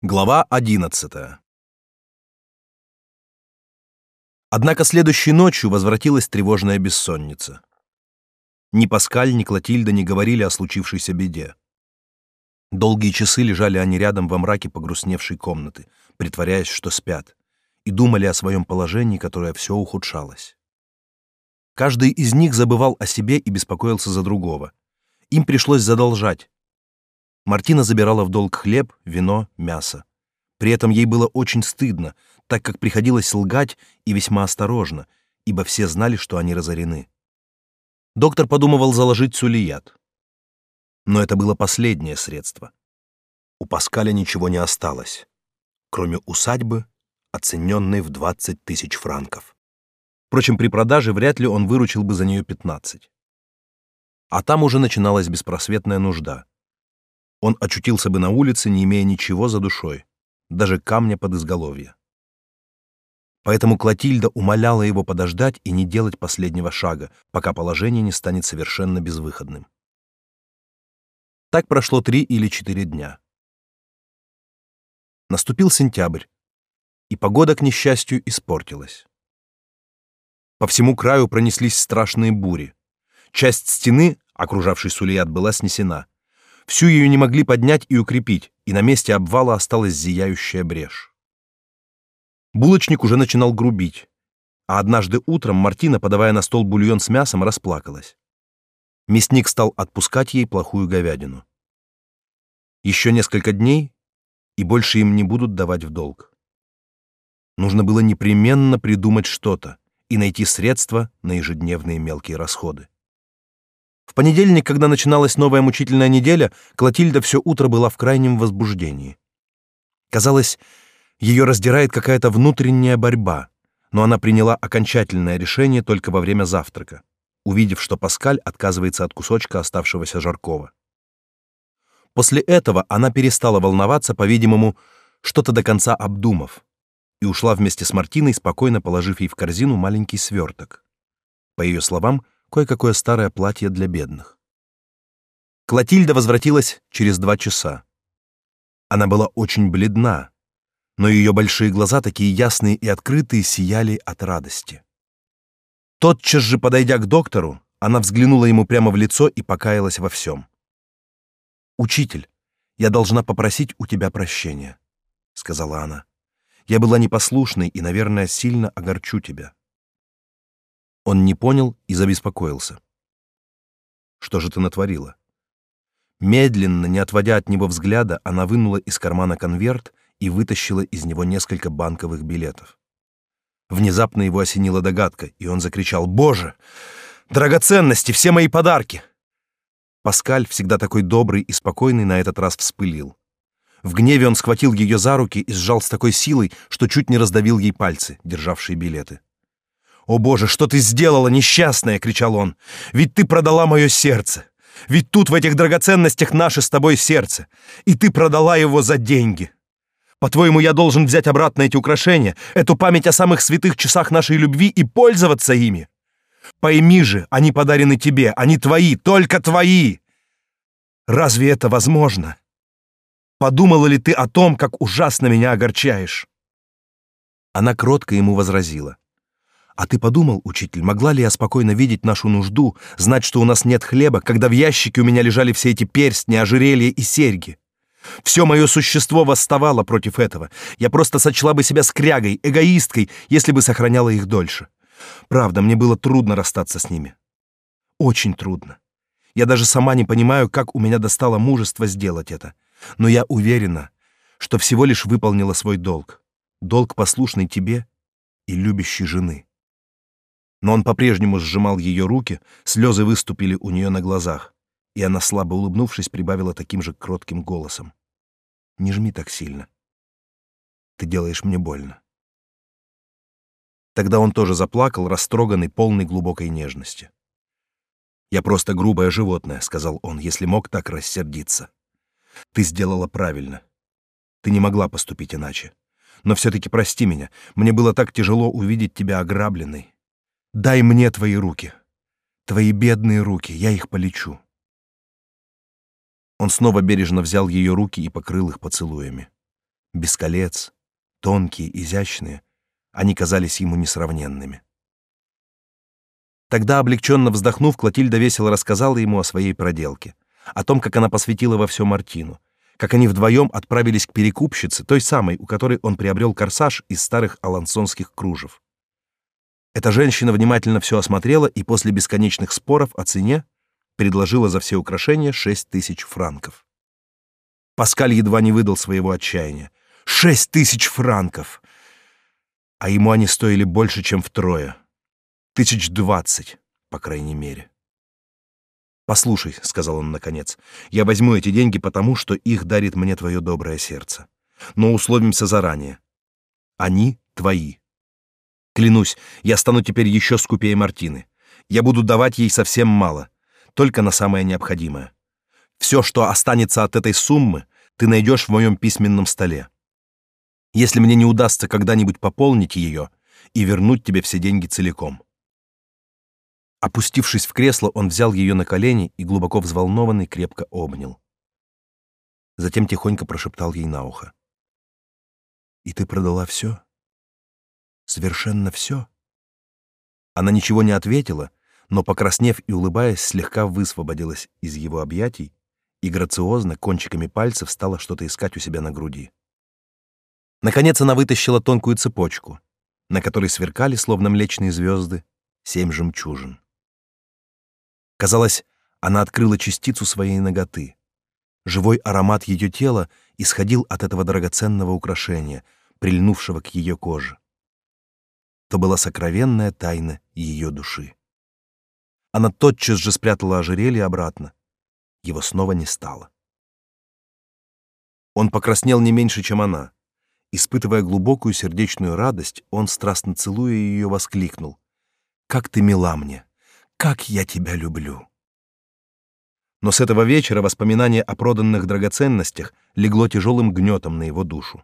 Глава 11. Однако следующей ночью возвратилась тревожная бессонница. Ни Паскаль, ни Клотильда не говорили о случившейся беде. Долгие часы лежали они рядом во мраке погрустневшей комнаты, притворяясь, что спят, и думали о своем положении, которое все ухудшалось. Каждый из них забывал о себе и беспокоился за другого. Им пришлось задолжать, Мартина забирала в долг хлеб, вино, мясо. При этом ей было очень стыдно, так как приходилось лгать и весьма осторожно, ибо все знали, что они разорены. Доктор подумывал заложить сулият. Но это было последнее средство. У Паскаля ничего не осталось, кроме усадьбы, оцененной в 20 тысяч франков. Впрочем, при продаже вряд ли он выручил бы за нее 15. А там уже начиналась беспросветная нужда — он очутился бы на улице, не имея ничего за душой, даже камня под изголовье. Поэтому Клотильда умоляла его подождать и не делать последнего шага, пока положение не станет совершенно безвыходным. Так прошло три или четыре дня. Наступил сентябрь, и погода, к несчастью, испортилась. По всему краю пронеслись страшные бури. Часть стены, окружавшей Сулият, была снесена — Всю ее не могли поднять и укрепить, и на месте обвала осталась зияющая брешь. Булочник уже начинал грубить, а однажды утром Мартина, подавая на стол бульон с мясом, расплакалась. Мясник стал отпускать ей плохую говядину. Еще несколько дней, и больше им не будут давать в долг. Нужно было непременно придумать что-то и найти средства на ежедневные мелкие расходы. В понедельник, когда начиналась новая мучительная неделя, Клотильда все утро была в крайнем возбуждении. Казалось, ее раздирает какая-то внутренняя борьба, но она приняла окончательное решение только во время завтрака, увидев, что Паскаль отказывается от кусочка оставшегося жаркого. После этого она перестала волноваться, по-видимому, что-то до конца обдумав, и ушла вместе с Мартиной, спокойно положив ей в корзину маленький сверток. По ее словам, кое-какое старое платье для бедных. Клотильда возвратилась через два часа. Она была очень бледна, но ее большие глаза, такие ясные и открытые, сияли от радости. Тотчас же, подойдя к доктору, она взглянула ему прямо в лицо и покаялась во всем. «Учитель, я должна попросить у тебя прощения», — сказала она. «Я была непослушной и, наверное, сильно огорчу тебя. Он не понял и забеспокоился. Что же ты натворила? Медленно, не отводя от него взгляда, она вынула из кармана конверт и вытащила из него несколько банковых билетов. Внезапно его осенила догадка, и он закричал: "Боже! Драгоценности, все мои подарки!" Паскаль, всегда такой добрый и спокойный, на этот раз вспылил. В гневе он схватил ее за руки и сжал с такой силой, что чуть не раздавил ей пальцы, державшие билеты. «О боже, что ты сделала, несчастная!» — кричал он. «Ведь ты продала мое сердце! Ведь тут в этих драгоценностях наше с тобой сердце, и ты продала его за деньги!» По-твоему, я должен взять обратно эти украшения, эту память о самых святых часах нашей любви и пользоваться ими? Пойми же, они подарены тебе, они твои, только твои. Разве это возможно? Подумала ли ты о том, как ужасно меня огорчаешь? Она кротко ему возразила: а ты подумал, учитель, могла ли я спокойно видеть нашу нужду, знать, что у нас нет хлеба, когда в ящике у меня лежали все эти перстни, ожерелья и серьги? Все мое существо восставало против этого. Я просто сочла бы себя скрягой, эгоисткой, если бы сохраняла их дольше. Правда, мне было трудно расстаться с ними. Очень трудно. Я даже сама не понимаю, как у меня достало мужество сделать это. Но я уверена, что всего лишь выполнила свой долг. Долг послушной тебе и любящей жены но он по-прежнему сжимал ее руки, слезы выступили у нее на глазах, и она, слабо улыбнувшись, прибавила таким же кротким голосом. «Не жми так сильно. Ты делаешь мне больно». Тогда он тоже заплакал, растроганный, полный глубокой нежности. «Я просто грубое животное», — сказал он, если мог так рассердиться. «Ты сделала правильно. Ты не могла поступить иначе. Но все-таки прости меня. Мне было так тяжело увидеть тебя ограбленной. Дай мне твои руки. Твои бедные руки, я их полечу. Он снова бережно взял ее руки и покрыл их поцелуями. без колец, тонкие, изящные, они казались ему несравненными. Тогда, облегченно вздохнув, Клотильда весело рассказала ему о своей проделке, о том, как она посвятила во все Мартину, как они вдвоем отправились к перекупщице, той самой, у которой он приобрел корсаж из старых алансонских кружев. Эта женщина внимательно все осмотрела и после бесконечных споров о цене предложила за все украшения шесть тысяч франков. Паскаль едва не выдал своего отчаяния. Шесть тысяч франков! А ему они стоили больше, чем втрое. Тысяч двадцать, по крайней мере. «Послушай», — сказал он наконец, — «я возьму эти деньги потому, что их дарит мне твое доброе сердце. Но условимся заранее. Они твои. Клянусь, я стану теперь еще скупее Мартины. Я буду давать ей совсем мало, только на самое необходимое. Все, что останется от этой суммы, ты найдешь в моем письменном столе. Если мне не удастся когда-нибудь пополнить ее и вернуть тебе все деньги целиком. Опустившись в кресло, он взял ее на колени и глубоко взволнованный крепко обнял. Затем тихонько прошептал ей на ухо: "И ты продала все? Совершенно все?» Она ничего не ответила, но покраснев и улыбаясь, слегка высвободилась из его объятий и грациозно кончиками пальцев стала что-то искать у себя на груди. Наконец она вытащила тонкую цепочку, на которой сверкали, словно млечные звезды, семь жемчужин. Казалось, она открыла частицу своей ноготы. Живой аромат ее тела исходил от этого драгоценного украшения, прильнувшего к ее коже. То была сокровенная тайна ее души. Она тотчас же спрятала ожерелье обратно. Его снова не стало. Он покраснел не меньше, чем она. Испытывая глубокую сердечную радость, он, страстно целуя ее, воскликнул. «Как ты мила мне! Как я тебя люблю!» Но с этого вечера воспоминание о проданных драгоценностях легло тяжелым гнетом на его душу.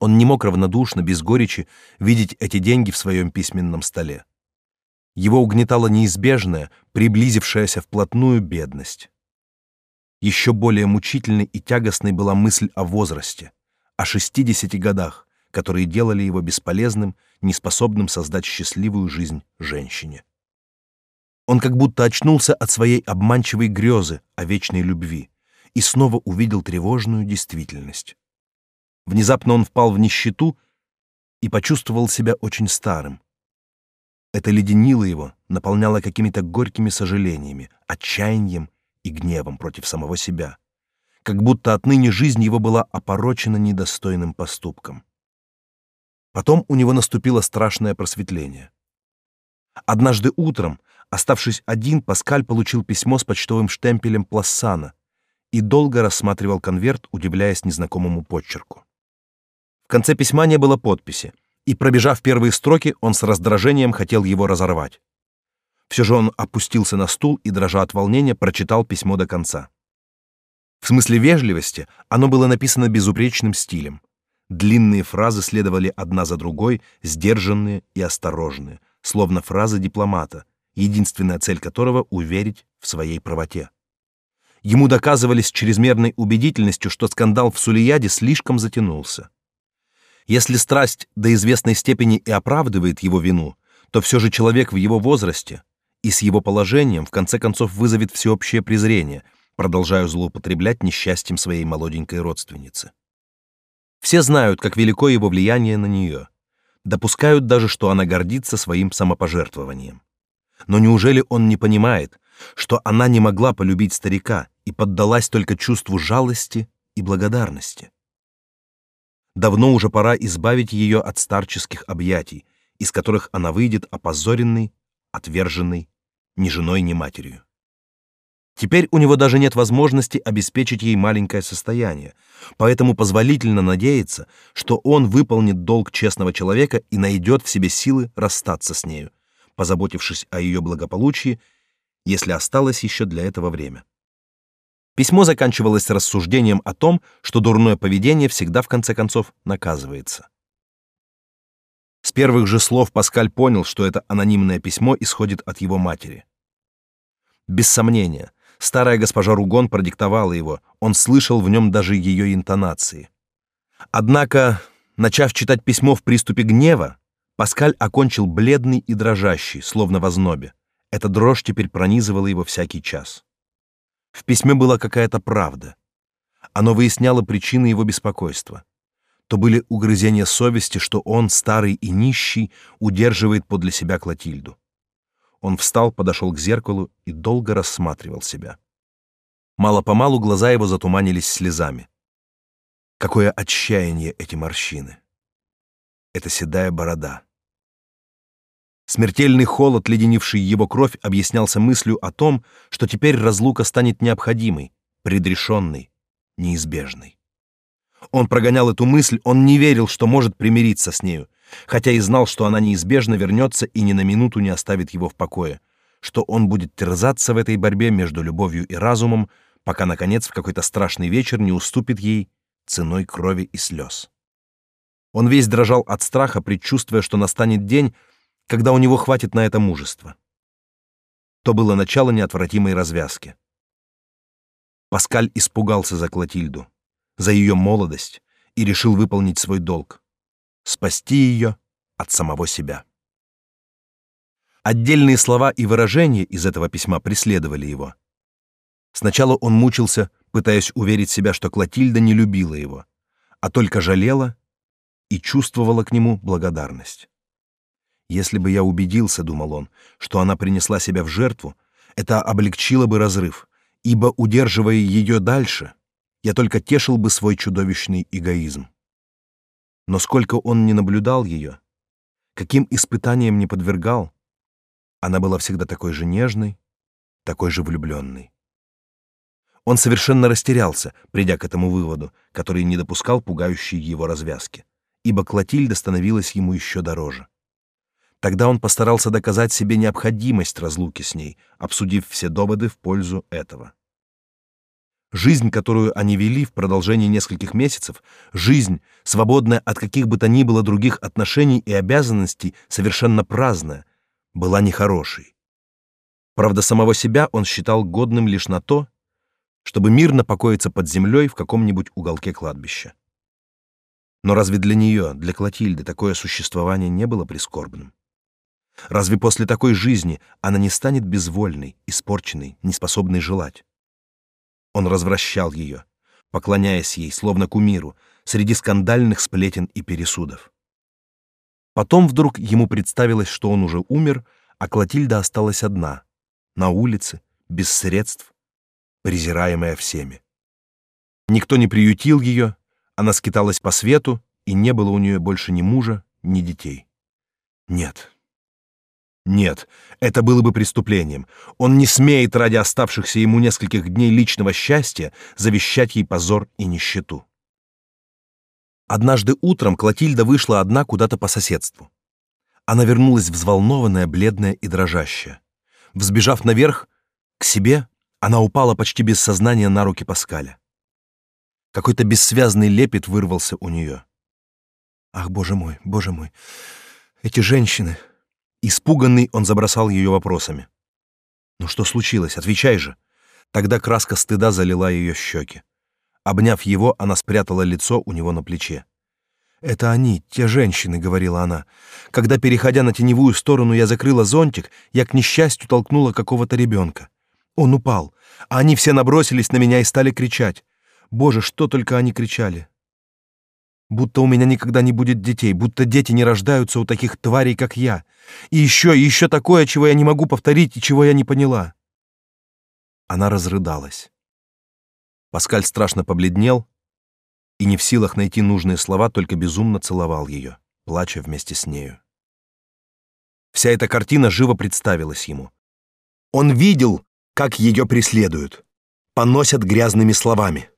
Он не мог равнодушно, без горечи, видеть эти деньги в своем письменном столе. Его угнетала неизбежная, приблизившаяся вплотную бедность. Еще более мучительной и тягостной была мысль о возрасте, о 60 годах, которые делали его бесполезным, неспособным создать счастливую жизнь женщине. Он как будто очнулся от своей обманчивой грезы о вечной любви и снова увидел тревожную действительность. Внезапно он впал в нищету и почувствовал себя очень старым. Это леденило его, наполняло какими-то горькими сожалениями, отчаянием и гневом против самого себя как будто отныне жизнь его была опорочена недостойным поступком. Потом у него наступило страшное просветление. Однажды утром, оставшись один, Паскаль получил письмо с почтовым штемпелем Плассана и долго рассматривал конверт, удивляясь незнакомому почерку. В конце письма не было подписи, и, пробежав первые строки, он с раздражением хотел его разорвать. Все же он опустился на стул и, дрожа от волнения, прочитал письмо до конца. В смысле вежливости оно было написано безупречным стилем. Длинные фразы следовали одна за другой, сдержанные и осторожные, словно фразы дипломата, единственная цель которого — уверить в своей правоте. Ему доказывали с чрезмерной убедительностью, что скандал в Сулияде слишком затянулся. Если страсть до известной степени и оправдывает его вину, то все же человек в его возрасте и с его положением в конце концов вызовет всеобщее презрение — продолжаю злоупотреблять несчастьем своей молоденькой родственницы. Все знают, как велико его влияние на нее. Допускают даже, что она гордится своим самопожертвованием. Но неужели он не понимает, что она не могла полюбить старика и поддалась только чувству жалости и благодарности? Давно уже пора избавить ее от старческих объятий, из которых она выйдет опозоренной, отверженной, ни женой, ни матерью. Теперь у него даже нет возможности обеспечить ей маленькое состояние, поэтому позволительно надеяться, что он выполнит долг честного человека и найдет в себе силы расстаться с нею, позаботившись о ее благополучии, если осталось еще для этого время. Письмо заканчивалось рассуждением о том, что дурное поведение всегда в конце концов наказывается. С первых же слов Паскаль понял, что это анонимное письмо исходит от его матери. Без сомнения, Старая госпожа Ругон продиктовала его, он слышал в нем даже ее интонации. Однако, начав читать письмо в приступе гнева, Паскаль окончил бледный и дрожащий, словно в ознобе. Эта дрожь теперь пронизывала его всякий час. В письме была какая-то правда. Оно выясняло причины его беспокойства. То были угрызения совести, что он, старый и нищий, удерживает подле себя Клотильду. Он встал, подошел к зеркалу и долго рассматривал себя. Мало-помалу глаза его затуманились слезами. Какое отчаяние эти морщины! Это седая борода. Смертельный холод, леденивший его кровь, объяснялся мыслью о том, что теперь разлука станет необходимой, предрешенной, неизбежной. Он прогонял эту мысль, он не верил, что может примириться с нею, хотя и знал, что она неизбежно вернется и ни на минуту не оставит его в покое, что он будет терзаться в этой борьбе между любовью и разумом, пока, наконец, в какой-то страшный вечер не уступит ей ценой крови и слез. Он весь дрожал от страха, предчувствуя, что настанет день, когда у него хватит на это мужества. То было начало неотвратимой развязки. Паскаль испугался за Клотильду, за ее молодость и решил выполнить свой долг — спасти ее от самого себя. Отдельные слова и выражения из этого письма преследовали его. Сначала он мучился, пытаясь уверить себя, что Клотильда не любила его, а только жалела и чувствовала к нему благодарность. Если бы я убедился, думал он, что она принесла себя в жертву, это облегчило бы разрыв, ибо удерживая ее дальше, я только тешил бы свой чудовищный эгоизм. Но сколько он не наблюдал ее, каким испытаниям не подвергал, она была всегда такой же нежной, такой же влюбленной. Он совершенно растерялся, придя к этому выводу, который не допускал пугающей его развязки, ибо Клотильда становилась ему еще дороже. Тогда он постарался доказать себе необходимость разлуки с ней, обсудив все доводы в пользу этого. Жизнь, которую они вели в продолжении нескольких месяцев, жизнь, свободная от каких бы то ни было других отношений и обязанностей, совершенно праздная, была нехорошей. Правда, самого себя он считал годным лишь на то, чтобы мирно покоиться под землей в каком-нибудь уголке кладбища. Но разве для нее, для Клотильды, такое существование не было прискорбным? Разве после такой жизни она не станет безвольной, испорченной, неспособной желать? Он развращал ее, поклоняясь ей, словно кумиру, среди скандальных сплетен и пересудов. Потом вдруг ему представилось, что он уже умер, а Клотильда осталась одна, на улице, без средств, презираемая всеми. Никто не приютил ее, она скиталась по свету, и не было у нее больше ни мужа, ни детей. Нет. Нет, это было бы преступлением. Он не смеет ради оставшихся ему нескольких дней личного счастья завещать ей позор и нищету. Однажды утром Клотильда вышла одна куда-то по соседству. Она вернулась взволнованная, бледная и дрожащая. Взбежав наверх, к себе, она упала почти без сознания на руки Паскаля. Какой-то бессвязный лепет вырвался у нее. Ах, боже мой, боже мой, эти женщины. Испуганный, он забросал ее вопросами. Ну что случилось? Отвечай же. Тогда краска стыда залила ее щеки. Обняв его, она спрятала лицо у него на плече. «Это они, те женщины», — говорила она. «Когда, переходя на теневую сторону, я закрыла зонтик, я, к несчастью, толкнула какого-то ребенка. Он упал, а они все набросились на меня и стали кричать. Боже, что только они кричали. Будто у меня никогда не будет детей, будто дети не рождаются у таких тварей, как я. И еще, и еще такое, чего я не могу повторить и чего я не поняла. Она разрыдалась. Паскаль страшно побледнел и не в силах найти нужные слова, только безумно целовал ее, плача вместе с нею. Вся эта картина живо представилась ему. Он видел, как ее преследуют, поносят грязными словами.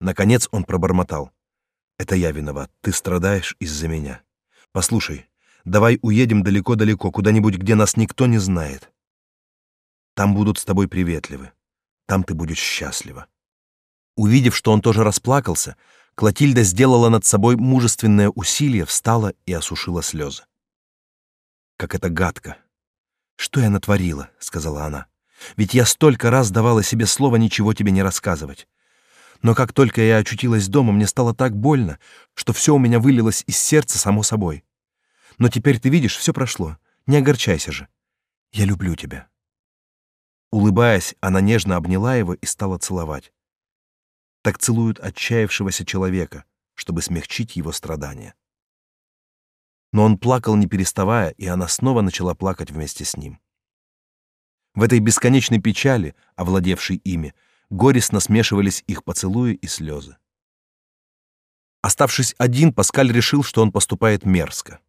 Наконец он пробормотал. «Это я виноват, ты страдаешь из-за меня. Послушай, давай уедем далеко-далеко, куда-нибудь, где нас никто не знает. Там будут с тобой приветливы, там ты будешь счастлива». Увидев, что он тоже расплакался, Клотильда сделала над собой мужественное усилие, встала и осушила слезы. «Как это гадко!» «Что я натворила?» — сказала она. Ведь я столько раз давала себе слово ничего тебе не рассказывать. Но как только я очутилась дома, мне стало так больно, что все у меня вылилось из сердца само собой. Но теперь ты видишь, все прошло. Не огорчайся же. Я люблю тебя. Улыбаясь, она нежно обняла его и стала целовать. Так целуют отчаявшегося человека, чтобы смягчить его страдания. Но он плакал не переставая, и она снова начала плакать вместе с ним. В этой бесконечной печали, овладевшей ими, горестно смешивались их поцелуи и слезы. Оставшись один, Паскаль решил, что он поступает мерзко.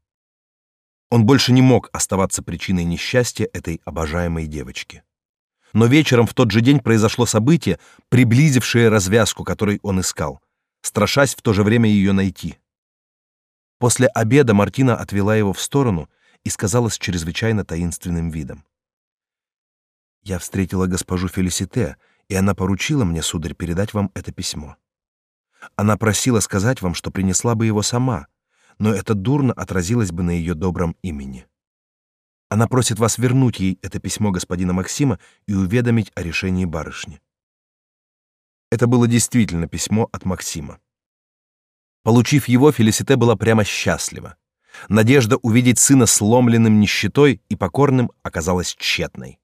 Он больше не мог оставаться причиной несчастья этой обожаемой девочки. Но вечером в тот же день произошло событие, приблизившее развязку, которой он искал, страшась в то же время ее найти. После обеда Мартина отвела его в сторону и сказала с чрезвычайно таинственным видом. «Я встретила госпожу Фелисите, и она поручила мне, сударь, передать вам это письмо. Она просила сказать вам, что принесла бы его сама, но это дурно отразилось бы на ее добром имени. Она просит вас вернуть ей это письмо господина Максима и уведомить о решении барышни. Это было действительно письмо от Максима. Получив его, Фелисите была прямо счастлива. Надежда увидеть сына сломленным нищетой и покорным оказалась тщетной.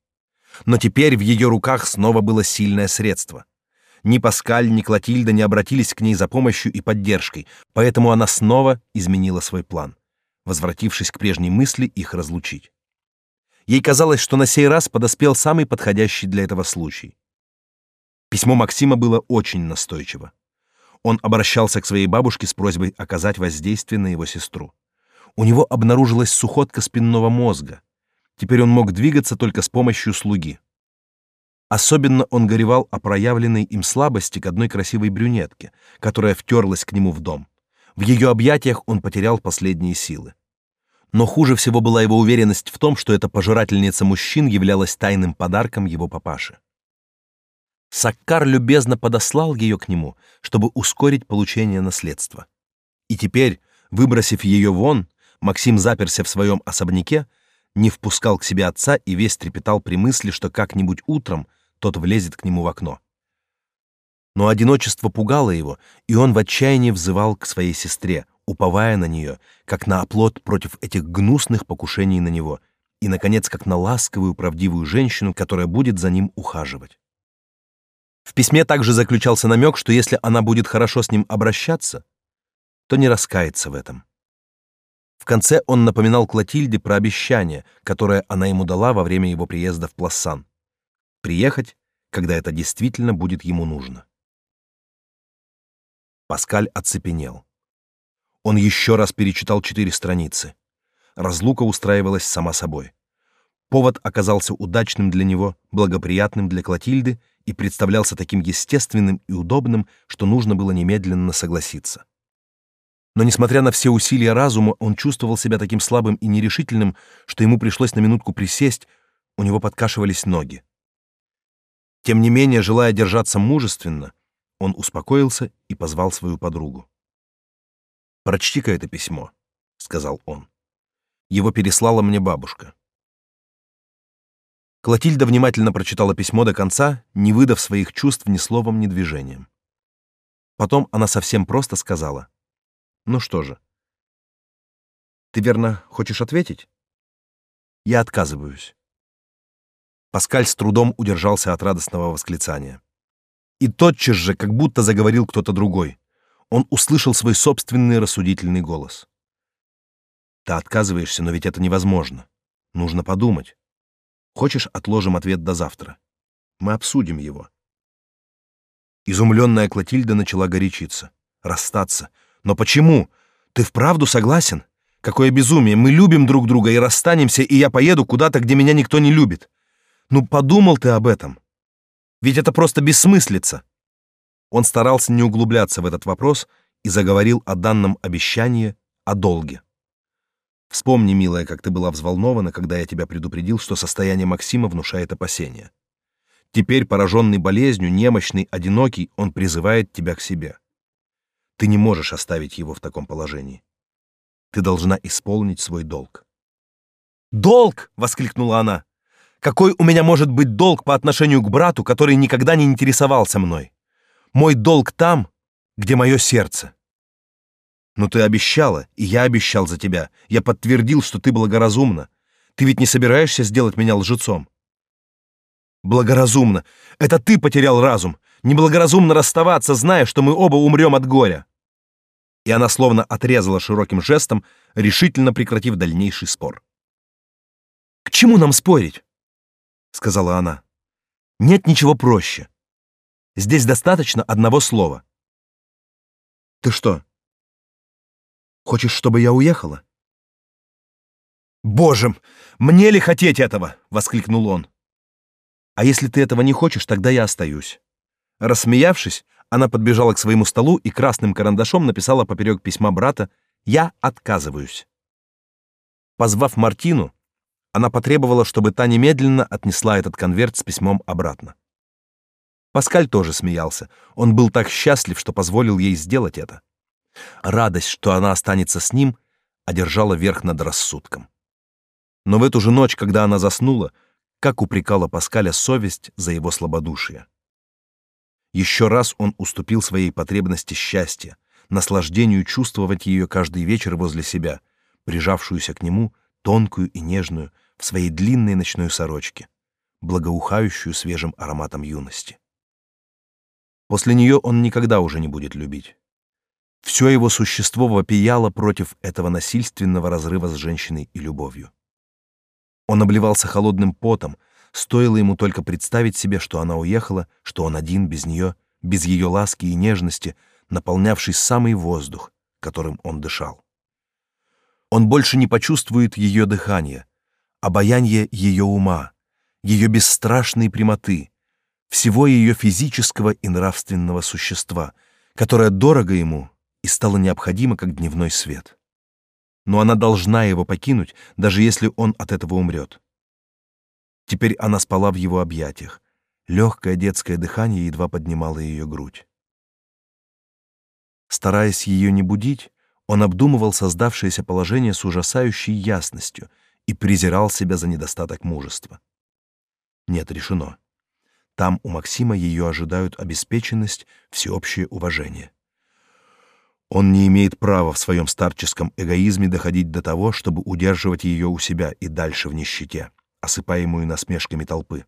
Но теперь в ее руках снова было сильное средство. Ни Паскаль, ни Клотильда не обратились к ней за помощью и поддержкой, поэтому она снова изменила свой план, возвратившись к прежней мысли их разлучить. Ей казалось, что на сей раз подоспел самый подходящий для этого случай. Письмо Максима было очень настойчиво. Он обращался к своей бабушке с просьбой оказать воздействие на его сестру. У него обнаружилась сухотка спинного мозга. Теперь он мог двигаться только с помощью слуги. Особенно он горевал о проявленной им слабости к одной красивой брюнетке, которая втерлась к нему в дом. В ее объятиях он потерял последние силы. Но хуже всего была его уверенность в том, что эта пожирательница мужчин являлась тайным подарком его папаши. Саккар любезно подослал ее к нему, чтобы ускорить получение наследства. И теперь, выбросив ее вон, Максим заперся в своем особняке, не впускал к себе отца и весь трепетал при мысли, что как-нибудь утром тот влезет к нему в окно. Но одиночество пугало его, и он в отчаянии взывал к своей сестре, уповая на нее, как на оплот против этих гнусных покушений на него, и, наконец, как на ласковую, правдивую женщину, которая будет за ним ухаживать. В письме также заключался намек, что если она будет хорошо с ним обращаться, то не раскается в этом. В конце он напоминал Клотильде про обещание, которое она ему дала во время его приезда в Плассан. Приехать, когда это действительно будет ему нужно. Паскаль оцепенел. Он еще раз перечитал четыре страницы. Разлука устраивалась сама собой. Повод оказался удачным для него, благоприятным для Клотильды и представлялся таким естественным и удобным, что нужно было немедленно согласиться. Но несмотря на все усилия разума, он чувствовал себя таким слабым и нерешительным, что ему пришлось на минутку присесть, у него подкашивались ноги. Тем не менее, желая держаться мужественно, он успокоился и позвал свою подругу. «Прочти-ка это письмо», — сказал он. «Его переслала мне бабушка». Клотильда внимательно прочитала письмо до конца, не выдав своих чувств ни словом, ни движением. Потом она совсем просто сказала — ну что же? Ты верно хочешь ответить? Я отказываюсь. Паскаль с трудом удержался от радостного восклицания. И тотчас же, как будто заговорил кто-то другой, он услышал свой собственный рассудительный голос. Ты отказываешься, но ведь это невозможно. Нужно подумать. Хочешь, отложим ответ до завтра? Мы обсудим его. Изумленная Клотильда начала горячиться. Расстаться — но почему? Ты вправду согласен? Какое безумие! Мы любим друг друга и расстанемся, и я поеду куда-то, где меня никто не любит. Ну, подумал ты об этом? Ведь это просто бессмыслица. Он старался не углубляться в этот вопрос и заговорил о данном обещании, о долге. Вспомни, милая, как ты была взволнована, когда я тебя предупредил, что состояние Максима внушает опасения. Теперь, пораженный болезнью, немощный, одинокий, он призывает тебя к себе. Ты не можешь оставить его в таком положении. Ты должна исполнить свой долг. «Долг!» — воскликнула она. «Какой у меня может быть долг по отношению к брату, который никогда не интересовался мной? Мой долг там, где мое сердце. Но ты обещала, и я обещал за тебя. Я подтвердил, что ты благоразумна. Ты ведь не собираешься сделать меня лжецом? Благоразумно. Это ты потерял разум. Неблагоразумно расставаться, зная, что мы оба умрем от горя. И она словно отрезала широким жестом, решительно прекратив дальнейший спор. К чему нам спорить? сказала она. Нет ничего проще. Здесь достаточно одного слова. Ты что? Хочешь, чтобы я уехала? Боже, мне ли хотеть этого? воскликнул он. А если ты этого не хочешь, тогда я остаюсь. Рассмеявшись, она подбежала к своему столу и красным карандашом написала поперек письма брата «Я отказываюсь». Позвав Мартину, она потребовала, чтобы та немедленно отнесла этот конверт с письмом обратно. Паскаль тоже смеялся. Он был так счастлив, что позволил ей сделать это. Радость, что она останется с ним, одержала верх над рассудком. Но в эту же ночь, когда она заснула, как упрекала Паскаля совесть за его слабодушие. Еще раз он уступил своей потребности счастья, наслаждению чувствовать ее каждый вечер возле себя, прижавшуюся к нему, тонкую и нежную, в своей длинной ночной сорочке, благоухающую свежим ароматом юности. После нее он никогда уже не будет любить. Все его существо вопияло против этого насильственного разрыва с женщиной и любовью. Он обливался холодным потом, стоило ему только представить себе, что она уехала, что он один без нее, без ее ласки и нежности, наполнявший самый воздух, которым он дышал. Он больше не почувствует ее дыхания, обаяние ее ума, ее бесстрашной прямоты, всего ее физического и нравственного существа, которое дорого ему и стало необходимо как дневной свет. Но она должна его покинуть, даже если он от этого умрет. Теперь она спала в его объятиях. Легкое детское дыхание едва поднимало ее грудь. Стараясь ее не будить, он обдумывал создавшееся положение с ужасающей ясностью — и презирал себя за недостаток мужества. Нет, решено. Там у Максима ее ожидают обеспеченность, всеобщее уважение. Он не имеет права в своем старческом эгоизме доходить до того, чтобы удерживать ее у себя и дальше в нищете, осыпаемую насмешками толпы.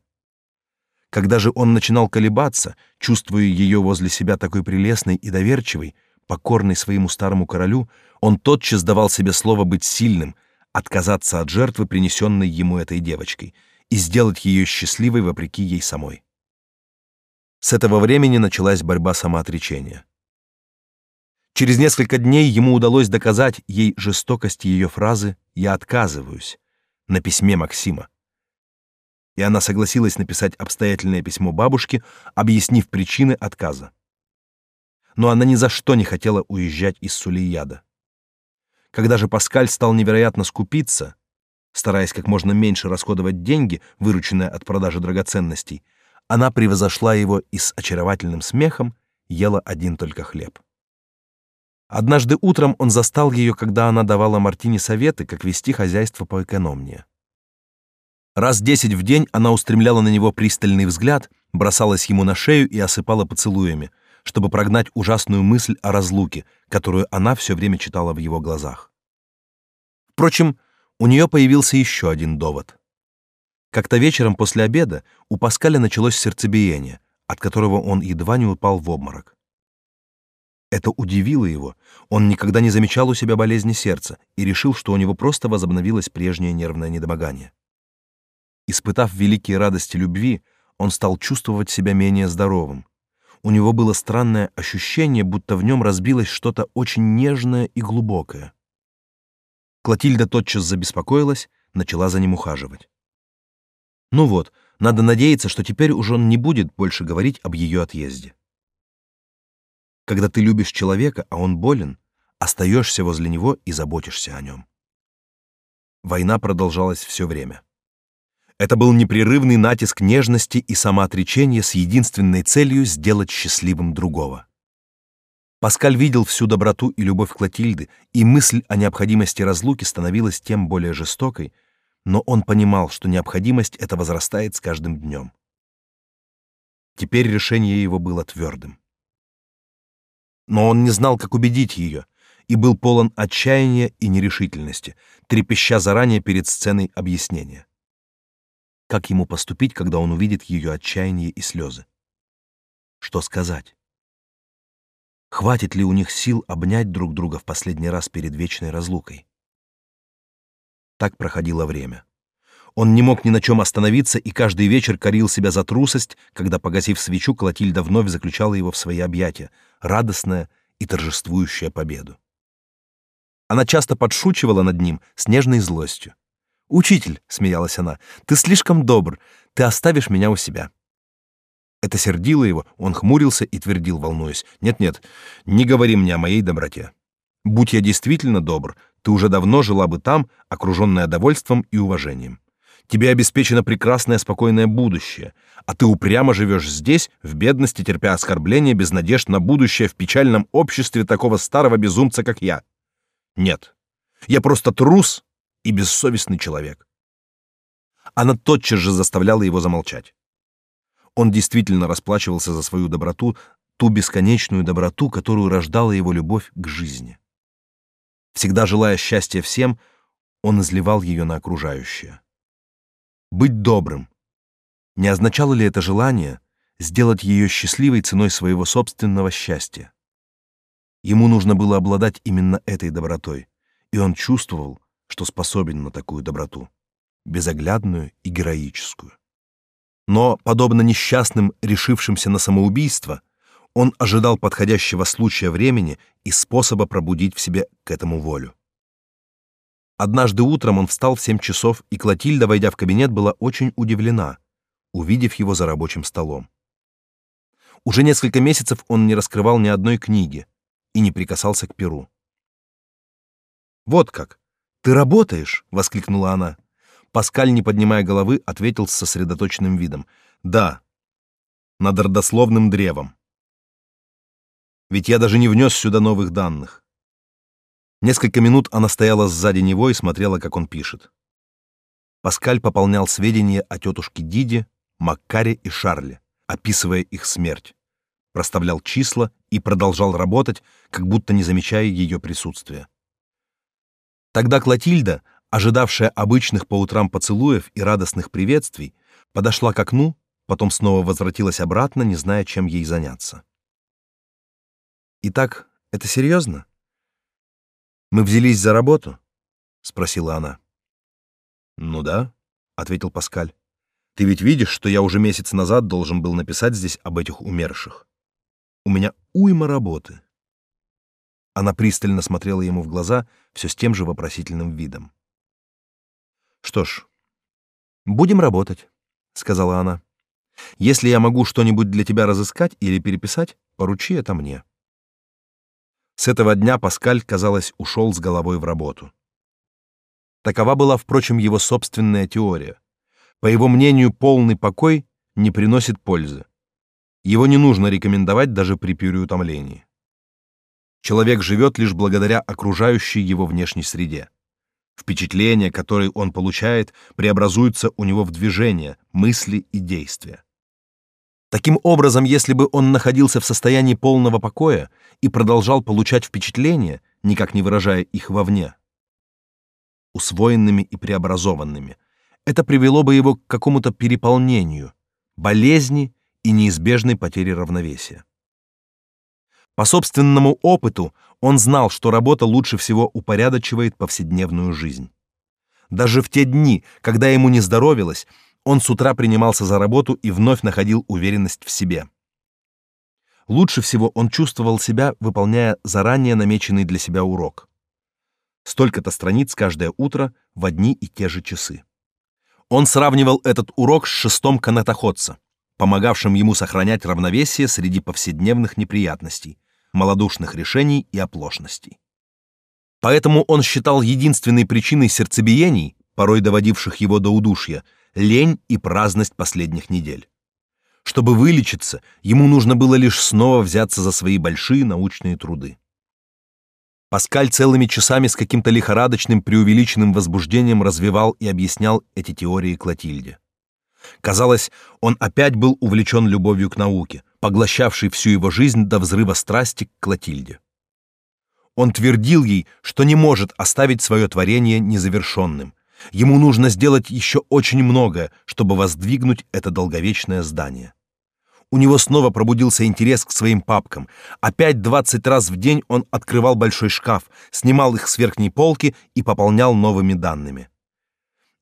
Когда же он начинал колебаться, чувствуя ее возле себя такой прелестной и доверчивой, покорной своему старому королю, он тотчас давал себе слово быть сильным — отказаться от жертвы, принесенной ему этой девочкой, и сделать ее счастливой вопреки ей самой. С этого времени началась борьба самоотречения. Через несколько дней ему удалось доказать ей жестокость ее фразы «я отказываюсь» на письме Максима. И она согласилась написать обстоятельное письмо бабушке, объяснив причины отказа. Но она ни за что не хотела уезжать из Сулейяда. Когда же Паскаль стал невероятно скупиться, стараясь как можно меньше расходовать деньги, вырученные от продажи драгоценностей, она превзошла его и с очаровательным смехом ела один только хлеб. Однажды утром он застал ее, когда она давала Мартине советы, как вести хозяйство поэкономнее. Раз десять в день она устремляла на него пристальный взгляд, бросалась ему на шею и осыпала поцелуями, чтобы прогнать ужасную мысль о разлуке, которую она все время читала в его глазах. Впрочем, у нее появился еще один довод. Как-то вечером после обеда у Паскаля началось сердцебиение, от которого он едва не упал в обморок. Это удивило его. Он никогда не замечал у себя болезни сердца и решил, что у него просто возобновилось прежнее нервное недомогание. Испытав великие радости любви, он стал чувствовать себя менее здоровым, у него было странное ощущение, будто в нем разбилось что-то очень нежное и глубокое. Клотильда тотчас забеспокоилась, начала за ним ухаживать. Ну вот, надо надеяться, что теперь уже он не будет больше говорить об ее отъезде. Когда ты любишь человека, а он болен, остаешься возле него и заботишься о нем. Война продолжалась все время. Это был непрерывный натиск нежности и самоотречения с единственной целью сделать счастливым другого. Паскаль видел всю доброту и любовь Клотильды, и мысль о необходимости разлуки становилась тем более жестокой, но он понимал, что необходимость эта возрастает с каждым днем. Теперь решение его было твердым. Но он не знал, как убедить ее, и был полон отчаяния и нерешительности, трепеща заранее перед сценой объяснения. Как ему поступить, когда он увидит ее отчаяние и слезы? Что сказать? Хватит ли у них сил обнять друг друга в последний раз перед вечной разлукой? Так проходило время. Он не мог ни на чем остановиться и каждый вечер корил себя за трусость, когда, погасив свечу, Клотильда вновь заключала его в свои объятия, радостная и торжествующая победу. Она часто подшучивала над ним с нежной злостью. «Учитель», — смеялась она, — «ты слишком добр, ты оставишь меня у себя». Это сердило его, он хмурился и твердил, волнуясь, «Нет-нет, не говори мне о моей доброте. Будь я действительно добр, ты уже давно жила бы там, окруженная довольством и уважением. Тебе обеспечено прекрасное спокойное будущее, а ты упрямо живешь здесь, в бедности, терпя оскорбления, без надежд на будущее в печальном обществе такого старого безумца, как я. Нет, я просто трус и бессовестный человек. Она тотчас же заставляла его замолчать. Он действительно расплачивался за свою доброту, ту бесконечную доброту, которую рождала его любовь к жизни. Всегда желая счастья всем, он изливал ее на окружающее быть добрым. Не означало ли это желание сделать ее счастливой ценой своего собственного счастья? Ему нужно было обладать именно этой добротой, и он чувствовал, что способен на такую доброту, безоглядную и героическую. Но, подобно несчастным, решившимся на самоубийство, он ожидал подходящего случая времени и способа пробудить в себе к этому волю. Однажды утром он встал в семь часов, и Клотильда, войдя в кабинет, была очень удивлена, увидев его за рабочим столом. Уже несколько месяцев он не раскрывал ни одной книги и не прикасался к перу. «Вот как! Ты работаешь!» — воскликнула она. Паскаль, не поднимая головы, ответил с сосредоточенным видом. «Да, над родословным древом. Ведь я даже не внес сюда новых данных. Несколько минут она стояла сзади него и смотрела, как он пишет. Паскаль пополнял сведения о тетушке Диде, Маккаре и Шарле, описывая их смерть, проставлял числа и продолжал работать, как будто не замечая ее присутствия. Тогда Клотильда, ожидавшая обычных по утрам поцелуев и радостных приветствий, подошла к окну, потом снова возвратилась обратно, не зная, чем ей заняться. «Итак, это серьезно?» Мы взялись за работу? спросила она. Ну да, ответил Паскаль. Ты ведь видишь, что я уже месяц назад должен был написать здесь об этих умерших. У меня уйма работы. Она пристально смотрела ему в глаза, все с тем же вопросительным видом. Что ж, будем работать, сказала она. Если я могу что-нибудь для тебя разыскать или переписать, поручи это мне. С этого дня Паскаль, казалось, ушел с головой в работу. Такова была, впрочем, его собственная теория. По его мнению, полный покой не приносит пользы. Его не нужно рекомендовать даже при переутомлении. Человек живет лишь благодаря окружающей его внешней среде. Впечатления, которые он получает, преобразуются у него в движения, мысли и действия. Таким образом, если бы он находился в состоянии полного покоя и продолжал получать впечатления, никак не выражая их вовне, усвоенными и преобразованными, это привело бы его к какому-то переполнению, болезни и неизбежной потере равновесия. По собственному опыту он знал, что работа лучше всего упорядочивает повседневную жизнь. Даже в те дни, когда ему не здоровилось, он с утра принимался за работу и вновь находил уверенность в себе. Лучше всего он чувствовал себя, выполняя заранее намеченный для себя урок. Столько-то страниц каждое утро в одни и те же часы. Он сравнивал этот урок с шестом канатоходца, помогавшим ему сохранять равновесие среди повседневных неприятностей, малодушных решений и оплошностей. Поэтому он считал единственной причиной сердцебиений, порой доводивших его до удушья, лень и праздность последних недель. Чтобы вылечиться, ему нужно было лишь снова взяться за свои большие научные труды. Паскаль целыми часами с каким-то лихорадочным преувеличенным возбуждением развивал и объяснял эти теории Клотильде. Казалось, он опять был увлечен любовью к науке, поглощавший всю его жизнь до взрыва страсти к Клотильде. Он твердил ей, что не может оставить свое творение незавершенным. Ему нужно сделать еще очень многое, чтобы воздвигнуть это долговечное здание. У него снова пробудился интерес к своим папкам. Опять двадцать раз в день он открывал большой шкаф, снимал их с верхней полки и пополнял новыми данными.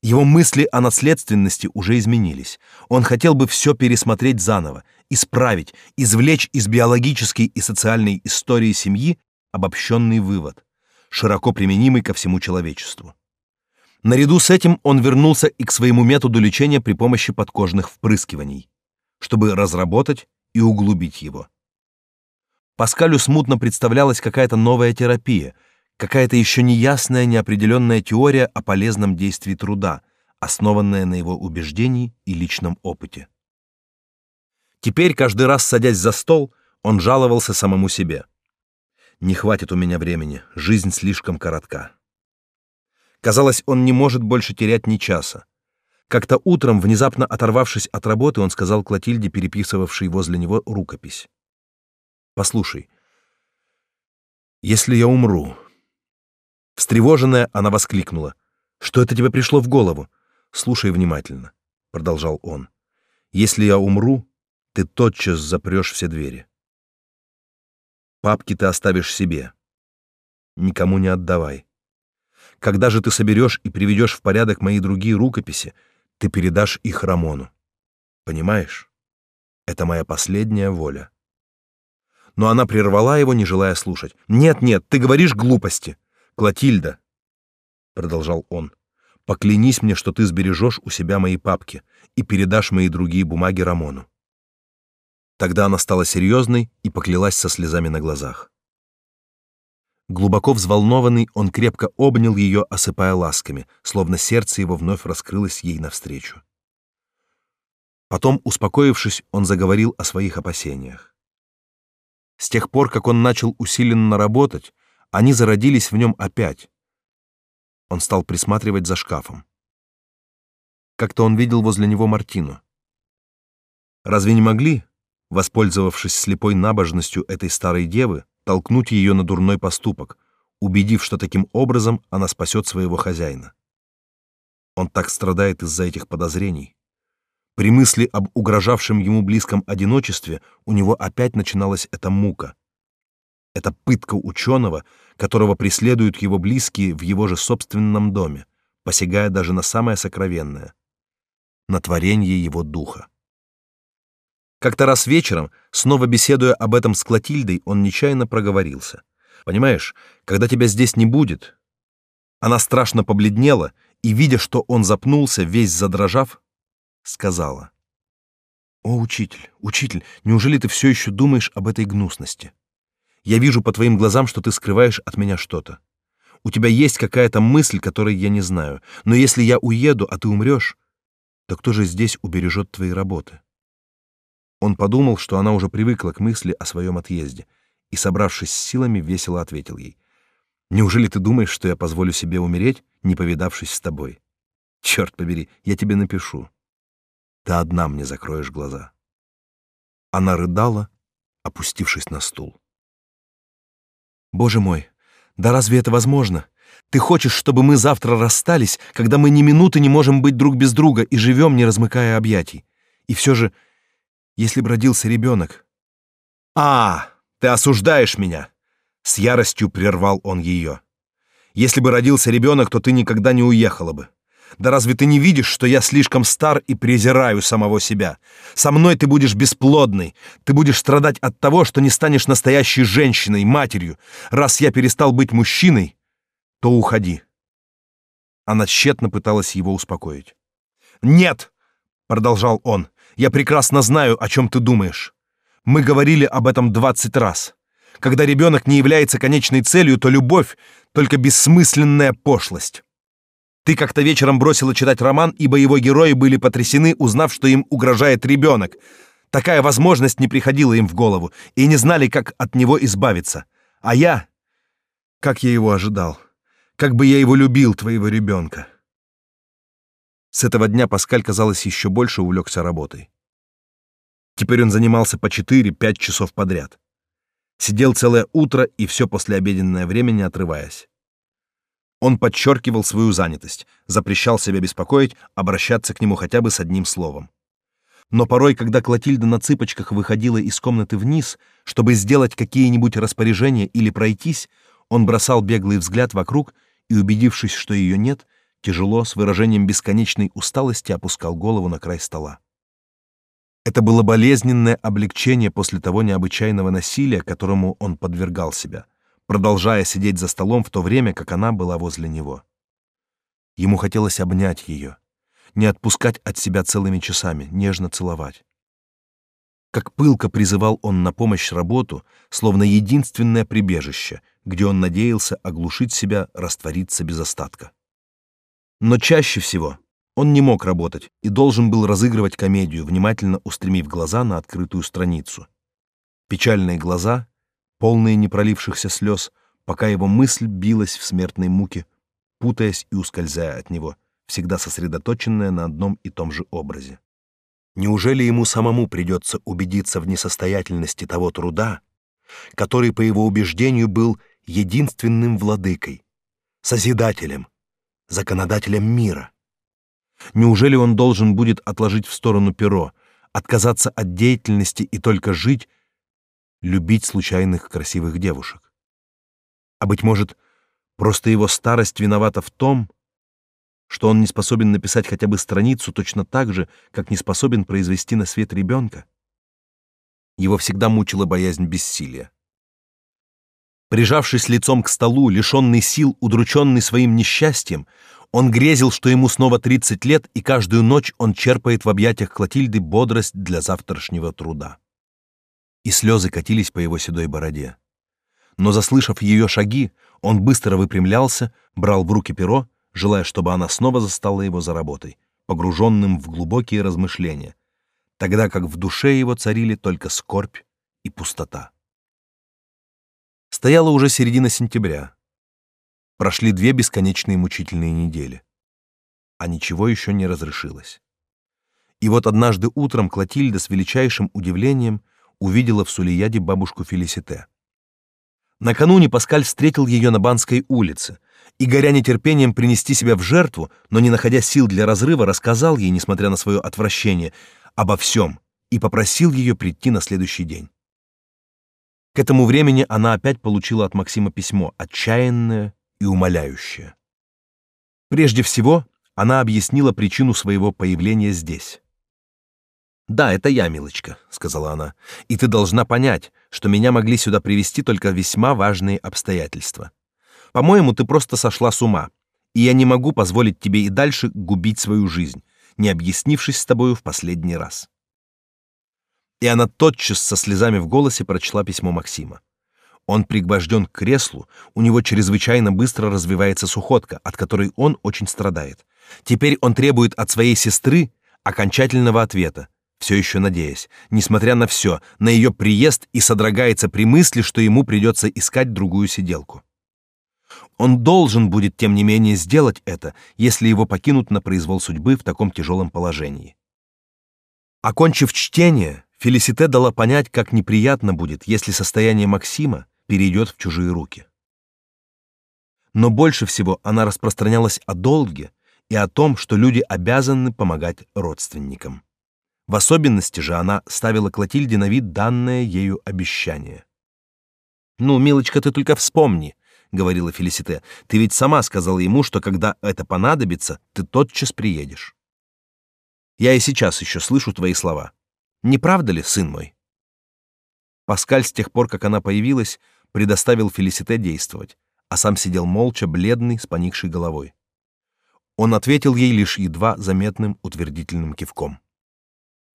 Его мысли о наследственности уже изменились. Он хотел бы все пересмотреть заново, исправить, извлечь из биологической и социальной истории семьи обобщенный вывод, широко применимый ко всему человечеству. Наряду с этим он вернулся и к своему методу лечения при помощи подкожных впрыскиваний, чтобы разработать и углубить его. Паскалю смутно представлялась какая-то новая терапия, какая-то еще неясная, неопределенная теория о полезном действии труда, основанная на его убеждении и личном опыте. Теперь, каждый раз садясь за стол, он жаловался самому себе. «Не хватит у меня времени, жизнь слишком коротка». Казалось, он не может больше терять ни часа. Как-то утром, внезапно оторвавшись от работы, он сказал Клотильде, переписывавшей возле него рукопись. «Послушай, если я умру...» Встревоженная, она воскликнула. «Что это тебе пришло в голову? Слушай внимательно», — продолжал он. «Если я умру, ты тотчас запрешь все двери. Папки ты оставишь себе. Никому не отдавай. Когда же ты соберешь и приведешь в порядок мои другие рукописи, ты передашь их Рамону. Понимаешь? Это моя последняя воля. Но она прервала его, не желая слушать. «Нет, нет, ты говоришь глупости. Клотильда!» Продолжал он. «Поклянись мне, что ты сбережешь у себя мои папки и передашь мои другие бумаги Рамону. Тогда она стала серьезной и поклялась со слезами на глазах. Глубоко взволнованный, он крепко обнял ее, осыпая ласками, словно сердце его вновь раскрылось ей навстречу. Потом, успокоившись, он заговорил о своих опасениях. С тех пор, как он начал усиленно работать, они зародились в нем опять. Он стал присматривать за шкафом. Как-то он видел возле него Мартину. Разве не могли, воспользовавшись слепой набожностью этой старой девы, толкнуть ее на дурной поступок, убедив, что таким образом она спасет своего хозяина. Он так страдает из-за этих подозрений. При мысли об угрожавшем ему близком одиночестве у него опять начиналась эта мука. Эта пытка ученого, которого преследуют его близкие в его же собственном доме, посягая даже на самое сокровенное — на творение его духа. Как-то раз вечером, снова беседуя об этом с Клотильдой, он нечаянно проговорился. «Понимаешь, когда тебя здесь не будет...» Она страшно побледнела и, видя, что он запнулся, весь задрожав, сказала. «О, учитель, учитель, неужели ты все еще думаешь об этой гнусности? Я вижу по твоим глазам, что ты скрываешь от меня что-то. У тебя есть какая-то мысль, которой я не знаю. Но если я уеду, а ты умрешь, то кто же здесь убережет твои работы?» Он подумал, что она уже привыкла к мысли о своем отъезде, и, собравшись с силами, весело ответил ей. «Неужели ты думаешь, что я позволю себе умереть, не повидавшись с тобой? Черт побери, я тебе напишу. Ты одна мне закроешь глаза». Она рыдала, опустившись на стул. «Боже мой, да разве это возможно? Ты хочешь, чтобы мы завтра расстались, когда мы ни минуты не можем быть друг без друга и живем, не размыкая объятий? И все же если б родился ребенок. «А, ты осуждаешь меня!» С яростью прервал он ее. «Если бы родился ребенок, то ты никогда не уехала бы. Да разве ты не видишь, что я слишком стар и презираю самого себя? Со мной ты будешь бесплодной, ты будешь страдать от того, что не станешь настоящей женщиной, матерью. Раз я перестал быть мужчиной, то уходи». Она тщетно пыталась его успокоить. «Нет!» — продолжал он. Я прекрасно знаю, о чем ты думаешь. Мы говорили об этом двадцать раз. Когда ребенок не является конечной целью, то любовь — только бессмысленная пошлость. Ты как-то вечером бросила читать роман, ибо его герои были потрясены, узнав, что им угрожает ребенок. Такая возможность не приходила им в голову, и не знали, как от него избавиться. А я... Как я его ожидал. Как бы я его любил, твоего ребенка. С этого дня Паскаль, казалось, еще больше увлекся работой. Теперь он занимался по 4-5 часов подряд. Сидел целое утро и все послеобеденное время не отрываясь. Он подчеркивал свою занятость, запрещал себя беспокоить, обращаться к нему хотя бы с одним словом. Но порой, когда Клотильда на цыпочках выходила из комнаты вниз, чтобы сделать какие-нибудь распоряжения или пройтись, он бросал беглый взгляд вокруг и, убедившись, что ее нет, тяжело, с выражением бесконечной усталости опускал голову на край стола. Это было болезненное облегчение после того необычайного насилия, которому он подвергал себя, продолжая сидеть за столом в то время, как она была возле него. Ему хотелось обнять ее, не отпускать от себя целыми часами, нежно целовать. Как пылко призывал он на помощь работу, словно единственное прибежище, где он надеялся оглушить себя, раствориться без остатка. Но чаще всего он не мог работать и должен был разыгрывать комедию, внимательно устремив глаза на открытую страницу. Печальные глаза, полные непролившихся слез, пока его мысль билась в смертной муке, путаясь и ускользая от него, всегда сосредоточенная на одном и том же образе. Неужели ему самому придется убедиться в несостоятельности того труда, который, по его убеждению, был единственным владыкой, созидателем, законодателем мира? Неужели он должен будет отложить в сторону перо, отказаться от деятельности и только жить, любить случайных красивых девушек? А быть может, просто его старость виновата в том, что он не способен написать хотя бы страницу точно так же, как не способен произвести на свет ребенка? Его всегда мучила боязнь бессилия. Прижавшись лицом к столу, лишенный сил, удрученный своим несчастьем, он грезил, что ему снова 30 лет, и каждую ночь он черпает в объятиях Клотильды бодрость для завтрашнего труда. И слезы катились по его седой бороде. Но, заслышав ее шаги, он быстро выпрямлялся, брал в руки перо, желая, чтобы она снова застала его за работой, погруженным в глубокие размышления, тогда как в душе его царили только скорбь и пустота. Стояла уже середина сентября. Прошли две бесконечные мучительные недели. А ничего еще не разрешилось. И вот однажды утром Клотильда с величайшим удивлением увидела в Сулияде бабушку Фелисите. Накануне Паскаль встретил ее на Банской улице и, горя нетерпением принести себя в жертву, но не находя сил для разрыва, рассказал ей, несмотря на свое отвращение, обо всем и попросил ее прийти на следующий день. К этому времени она опять получила от Максима письмо, отчаянное и умоляющая. Прежде всего, она объяснила причину своего появления здесь. «Да, это я, милочка», — сказала она, — «и ты должна понять, что меня могли сюда привести только весьма важные обстоятельства. По-моему, ты просто сошла с ума, и я не могу позволить тебе и дальше губить свою жизнь, не объяснившись с тобою в последний раз». И она тотчас со слезами в голосе прочла письмо Максима. Он пригвожден к креслу, у него чрезвычайно быстро развивается сухотка, от которой он очень страдает. Теперь он требует от своей сестры окончательного ответа, все еще надеясь, несмотря на все, на ее приезд и содрогается при мысли, что ему придется искать другую сиделку. Он должен будет, тем не менее, сделать это, если его покинут на произвол судьбы в таком тяжелом положении. Окончив чтение, Фелисите дала понять, как неприятно будет, если состояние Максима перейдет в чужие руки. Но больше всего она распространялась о долге и о том, что люди обязаны помогать родственникам. В особенности же она ставила Клотильде на вид данное ею обещание. «Ну, милочка, ты только вспомни», — говорила Фелисите, — «ты ведь сама сказала ему, что когда это понадобится, ты тотчас приедешь». Я и сейчас еще слышу твои слова. Не правда ли, сын мой? Паскаль с тех пор, как она появилась, предоставил Фелисите действовать, а сам сидел молча, бледный, с поникшей головой. Он ответил ей лишь едва заметным утвердительным кивком.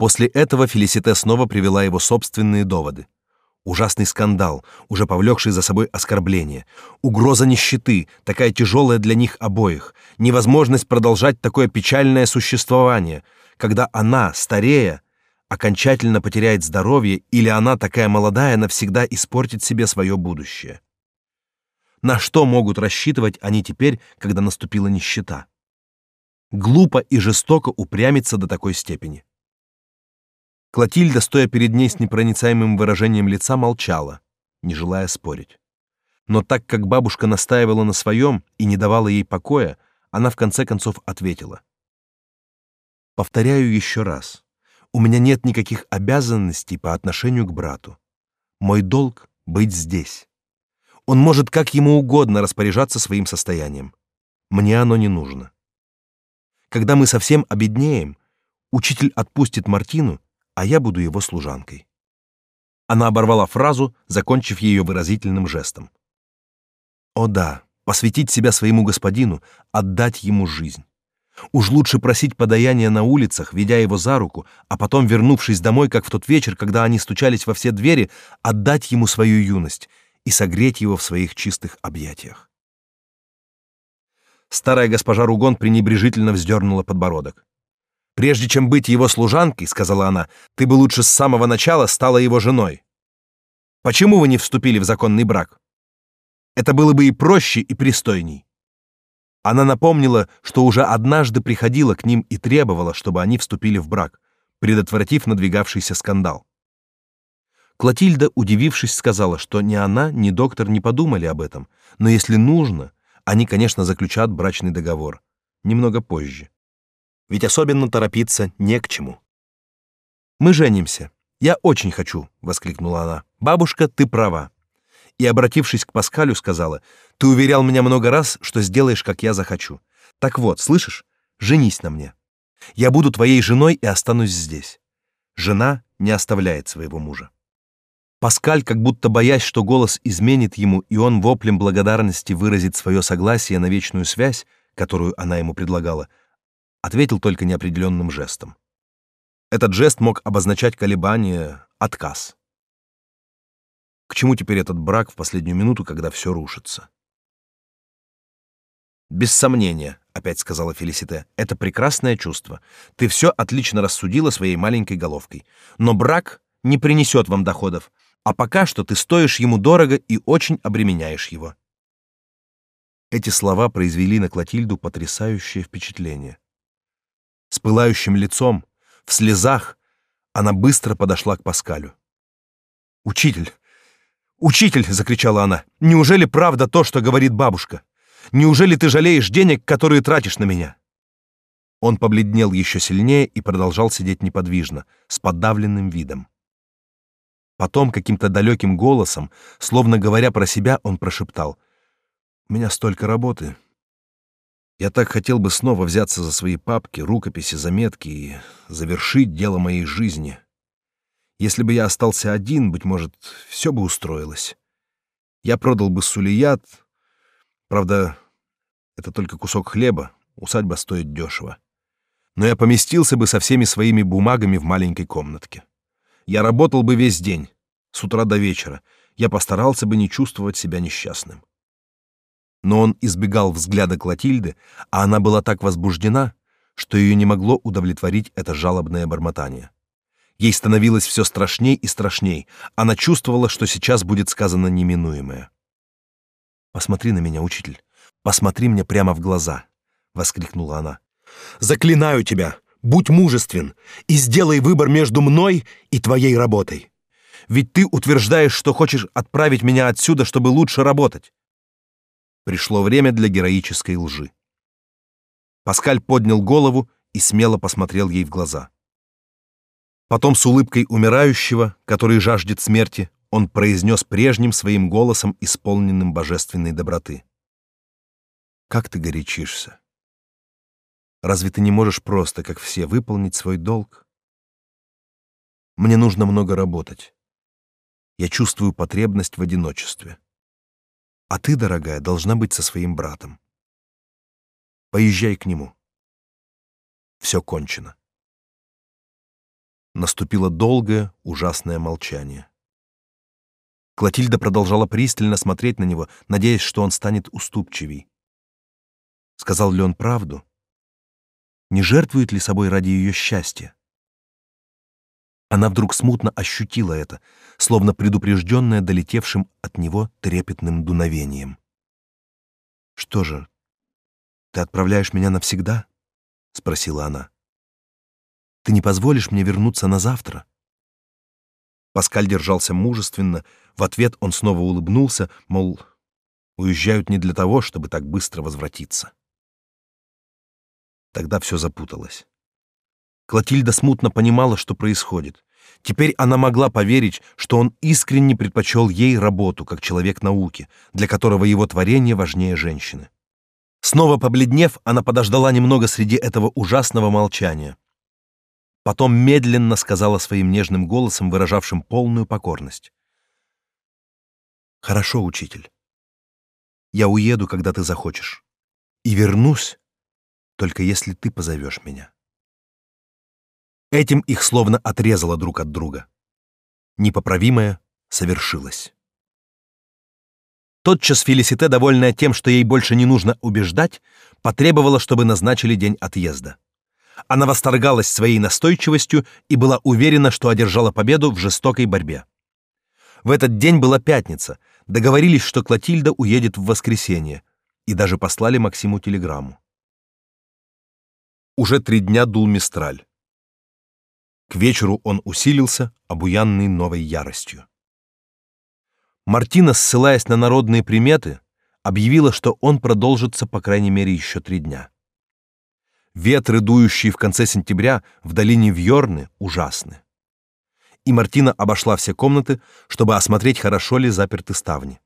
После этого Фелисите снова привела его собственные доводы. Ужасный скандал, уже повлекший за собой оскорбление, угроза нищеты, такая тяжелая для них обоих, невозможность продолжать такое печальное существование, когда она, старея, окончательно потеряет здоровье или она, такая молодая, навсегда испортит себе свое будущее. На что могут рассчитывать они теперь, когда наступила нищета? Глупо и жестоко упрямиться до такой степени. Клотильда, стоя перед ней с непроницаемым выражением лица, молчала, не желая спорить. Но так как бабушка настаивала на своем и не давала ей покоя, она в конце концов ответила. «Повторяю еще раз. У меня нет никаких обязанностей по отношению к брату. Мой долг — быть здесь. Он может как ему угодно распоряжаться своим состоянием. Мне оно не нужно. Когда мы совсем обеднеем, учитель отпустит Мартину а я буду его служанкой. Она оборвала фразу, закончив ее выразительным жестом. О да, посвятить себя своему господину, отдать ему жизнь. Уж лучше просить подаяния на улицах, ведя его за руку, а потом, вернувшись домой, как в тот вечер, когда они стучались во все двери, отдать ему свою юность и согреть его в своих чистых объятиях. Старая госпожа Ругон пренебрежительно вздернула подбородок. Прежде чем быть его служанкой, сказала она, ты бы лучше с самого начала стала его женой. Почему вы не вступили в законный брак? Это было бы и проще, и пристойней. Она напомнила, что уже однажды приходила к ним и требовала, чтобы они вступили в брак, предотвратив надвигавшийся скандал. Клотильда, удивившись, сказала, что ни она, ни доктор не подумали об этом, но если нужно, они, конечно, заключат брачный договор немного позже ведь особенно торопиться не к чему. «Мы женимся. Я очень хочу», — воскликнула она. «Бабушка, ты права». И, обратившись к Паскалю, сказала, «Ты уверял меня много раз, что сделаешь, как я захочу. Так вот, слышишь, женись на мне. Я буду твоей женой и останусь здесь. Жена не оставляет своего мужа». Паскаль, как будто боясь, что голос изменит ему, и он воплем благодарности выразит свое согласие на вечную связь, которую она ему предлагала, — ответил только неопределенным жестом. Этот жест мог обозначать колебание, отказ. К чему теперь этот брак в последнюю минуту, когда все рушится? Без сомнения, опять сказала Фелисите, это прекрасное чувство. Ты все отлично рассудила своей маленькой головкой. Но брак не принесет вам доходов, а пока что ты стоишь ему дорого и очень обременяешь его. Эти слова произвели на Клотильду потрясающее впечатление. С пылающим лицом, в слезах, она быстро подошла к Паскалю. «Учитель! Учитель!» — закричала она. «Неужели правда то, что говорит бабушка? Неужели ты жалеешь денег, которые тратишь на меня?» Он побледнел еще сильнее и продолжал сидеть неподвижно, с подавленным видом. Потом каким-то далеким голосом, словно говоря про себя, он прошептал. «У меня столько работы, я так хотел бы снова взяться за свои папки, рукописи, заметки и завершить дело моей жизни. Если бы я остался один, быть может, все бы устроилось. Я продал бы сулият. Правда, это только кусок хлеба, усадьба стоит дешево. Но я поместился бы со всеми своими бумагами в маленькой комнатке. Я работал бы весь день, с утра до вечера. Я постарался бы не чувствовать себя несчастным но он избегал взгляда Клотильды, а она была так возбуждена, что ее не могло удовлетворить это жалобное бормотание. Ей становилось все страшней и страшней. Она чувствовала, что сейчас будет сказано неминуемое. «Посмотри на меня, учитель. Посмотри мне прямо в глаза», — воскликнула она. «Заклинаю тебя, будь мужествен и сделай выбор между мной и твоей работой. Ведь ты утверждаешь, что хочешь отправить меня отсюда, чтобы лучше работать. Пришло время для героической лжи. Паскаль поднял голову и смело посмотрел ей в глаза. Потом с улыбкой умирающего, который жаждет смерти, он произнес прежним своим голосом, исполненным божественной доброты. «Как ты горячишься? Разве ты не можешь просто, как все, выполнить свой долг? Мне нужно много работать. Я чувствую потребность в одиночестве. А ты, дорогая, должна быть со своим братом. Поезжай к нему. Все кончено. Наступило долгое, ужасное молчание. Клотильда продолжала пристально смотреть на него, надеясь, что он станет уступчивей. Сказал ли он правду? Не жертвует ли собой ради ее счастья? Она вдруг смутно ощутила это, словно предупрежденная долетевшим от него трепетным дуновением. «Что же, ты отправляешь меня навсегда?» — спросила она. «Ты не позволишь мне вернуться на завтра, Паскаль держался мужественно, в ответ он снова улыбнулся, мол, уезжают не для того, чтобы так быстро возвратиться. Тогда все запуталось. Клотильда смутно понимала, что происходит. Теперь она могла поверить, что он искренне предпочел ей работу, как человек науки, для которого его творение важнее женщины. Снова побледнев, она подождала немного среди этого ужасного молчания. Потом медленно сказала своим нежным голосом, выражавшим полную покорность. «Хорошо, учитель. Я уеду, когда ты захочешь. И вернусь, только если ты позовешь меня». Этим их словно отрезало друг от друга. Непоправимое совершилось. Тотчас Фелисите, довольная тем, что ей больше не нужно убеждать, потребовала, чтобы назначили день отъезда. Она восторгалась своей настойчивостью и была уверена, что одержала победу в жестокой борьбе. В этот день была пятница. Договорились, что Клотильда уедет в воскресенье, и даже послали Максиму телеграмму. Уже три дня дул мистраль. К вечеру он усилился, обуянный новой яростью. Мартина, ссылаясь на народные приметы, объявила, что он продолжится по крайней мере еще три дня. Ветры, дующие в конце сентября в долине Вьорны, ужасны. И Мартина обошла все комнаты, чтобы осмотреть, хорошо ли заперты ставни.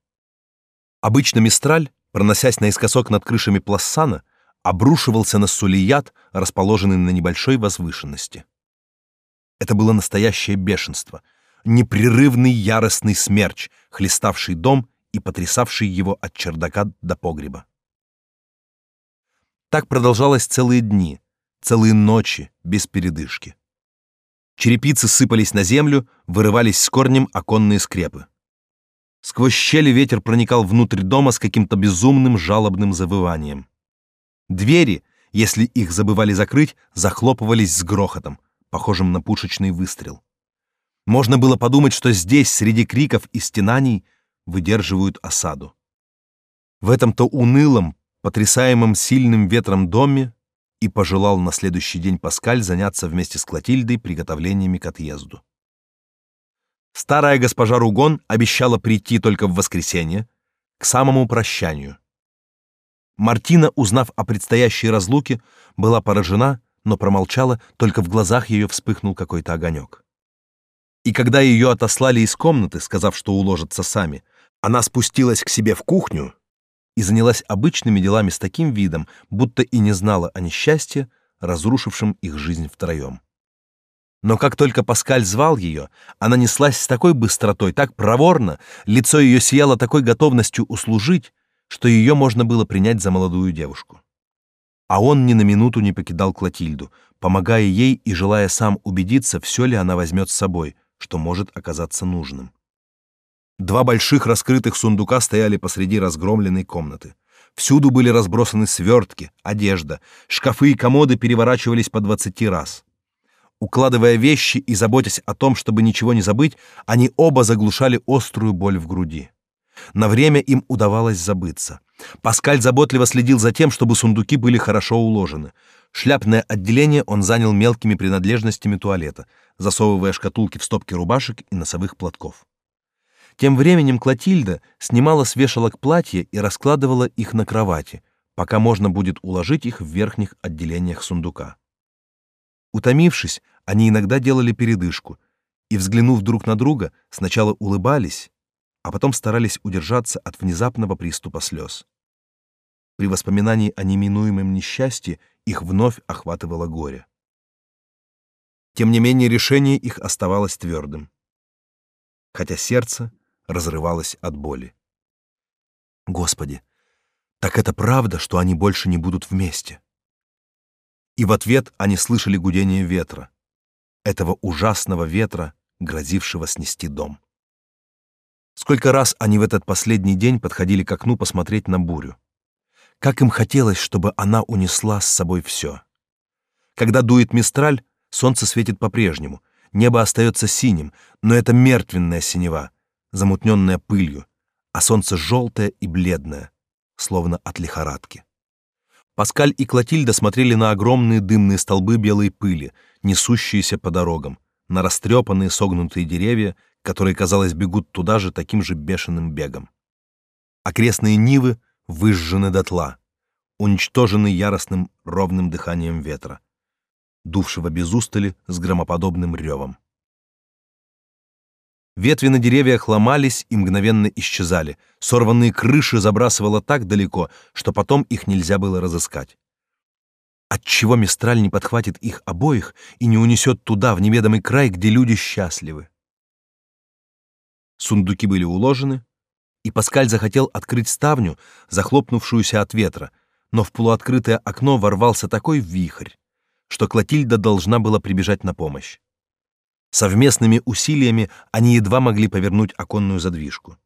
Обычно мистраль, проносясь наискосок над крышами Плассана, обрушивался на Сулият, расположенный на небольшой возвышенности. Это было настоящее бешенство, непрерывный яростный смерч, хлеставший дом и потрясавший его от чердака до погреба. Так продолжалось целые дни, целые ночи без передышки. Черепицы сыпались на землю, вырывались с корнем оконные скрепы. Сквозь щели ветер проникал внутрь дома с каким-то безумным жалобным завыванием. Двери, если их забывали закрыть, захлопывались с грохотом, похожим на пушечный выстрел. Можно было подумать, что здесь, среди криков и стенаний, выдерживают осаду. В этом-то унылом, потрясаемом сильным ветром доме и пожелал на следующий день Паскаль заняться вместе с Клотильдой приготовлениями к отъезду. Старая госпожа Ругон обещала прийти только в воскресенье, к самому прощанию. Мартина, узнав о предстоящей разлуке, была поражена но промолчала, только в глазах ее вспыхнул какой-то огонек. И когда ее отослали из комнаты, сказав, что уложатся сами, она спустилась к себе в кухню и занялась обычными делами с таким видом, будто и не знала о несчастье, разрушившем их жизнь втроем. Но как только Паскаль звал ее, она неслась с такой быстротой, так проворно, лицо ее сияло такой готовностью услужить, что ее можно было принять за молодую девушку. А он ни на минуту не покидал Клотильду, помогая ей и желая сам убедиться, все ли она возьмет с собой, что может оказаться нужным. Два больших раскрытых сундука стояли посреди разгромленной комнаты. Всюду были разбросаны свертки, одежда, шкафы и комоды переворачивались по двадцати раз. Укладывая вещи и заботясь о том, чтобы ничего не забыть, они оба заглушали острую боль в груди. На время им удавалось забыться. Паскаль заботливо следил за тем, чтобы сундуки были хорошо уложены. Шляпное отделение он занял мелкими принадлежностями туалета, засовывая шкатулки в стопки рубашек и носовых платков. Тем временем Клотильда снимала с вешалок платья и раскладывала их на кровати, пока можно будет уложить их в верхних отделениях сундука. Утомившись, они иногда делали передышку и, взглянув друг на друга, сначала улыбались, а потом старались удержаться от внезапного приступа слез. При воспоминании о неминуемом несчастье их вновь охватывало горе. Тем не менее решение их оставалось твердым, хотя сердце разрывалось от боли. Господи, так это правда, что они больше не будут вместе? И в ответ они слышали гудение ветра, этого ужасного ветра, грозившего снести дом. Сколько раз они в этот последний день подходили к окну посмотреть на бурю. Как им хотелось, чтобы она унесла с собой все. Когда дует мистраль, солнце светит по-прежнему, небо остается синим, но это мертвенная синева, замутненная пылью, а солнце желтое и бледное, словно от лихорадки. Паскаль и Клотильда смотрели на огромные дымные столбы белой пыли, несущиеся по дорогам, на растрепанные согнутые деревья, которые, казалось, бегут туда же таким же бешеным бегом. Окрестные нивы выжжены дотла, уничтожены яростным ровным дыханием ветра, дувшего без устали с громоподобным ревом. Ветви на деревьях ломались и мгновенно исчезали, сорванные крыши забрасывало так далеко, что потом их нельзя было разыскать. Отчего Мистраль не подхватит их обоих и не унесет туда, в неведомый край, где люди счастливы? Сундуки были уложены, и Паскаль захотел открыть ставню, захлопнувшуюся от ветра, но в полуоткрытое окно ворвался такой вихрь, что Клотильда должна была прибежать на помощь. Совместными усилиями они едва могли повернуть оконную задвижку.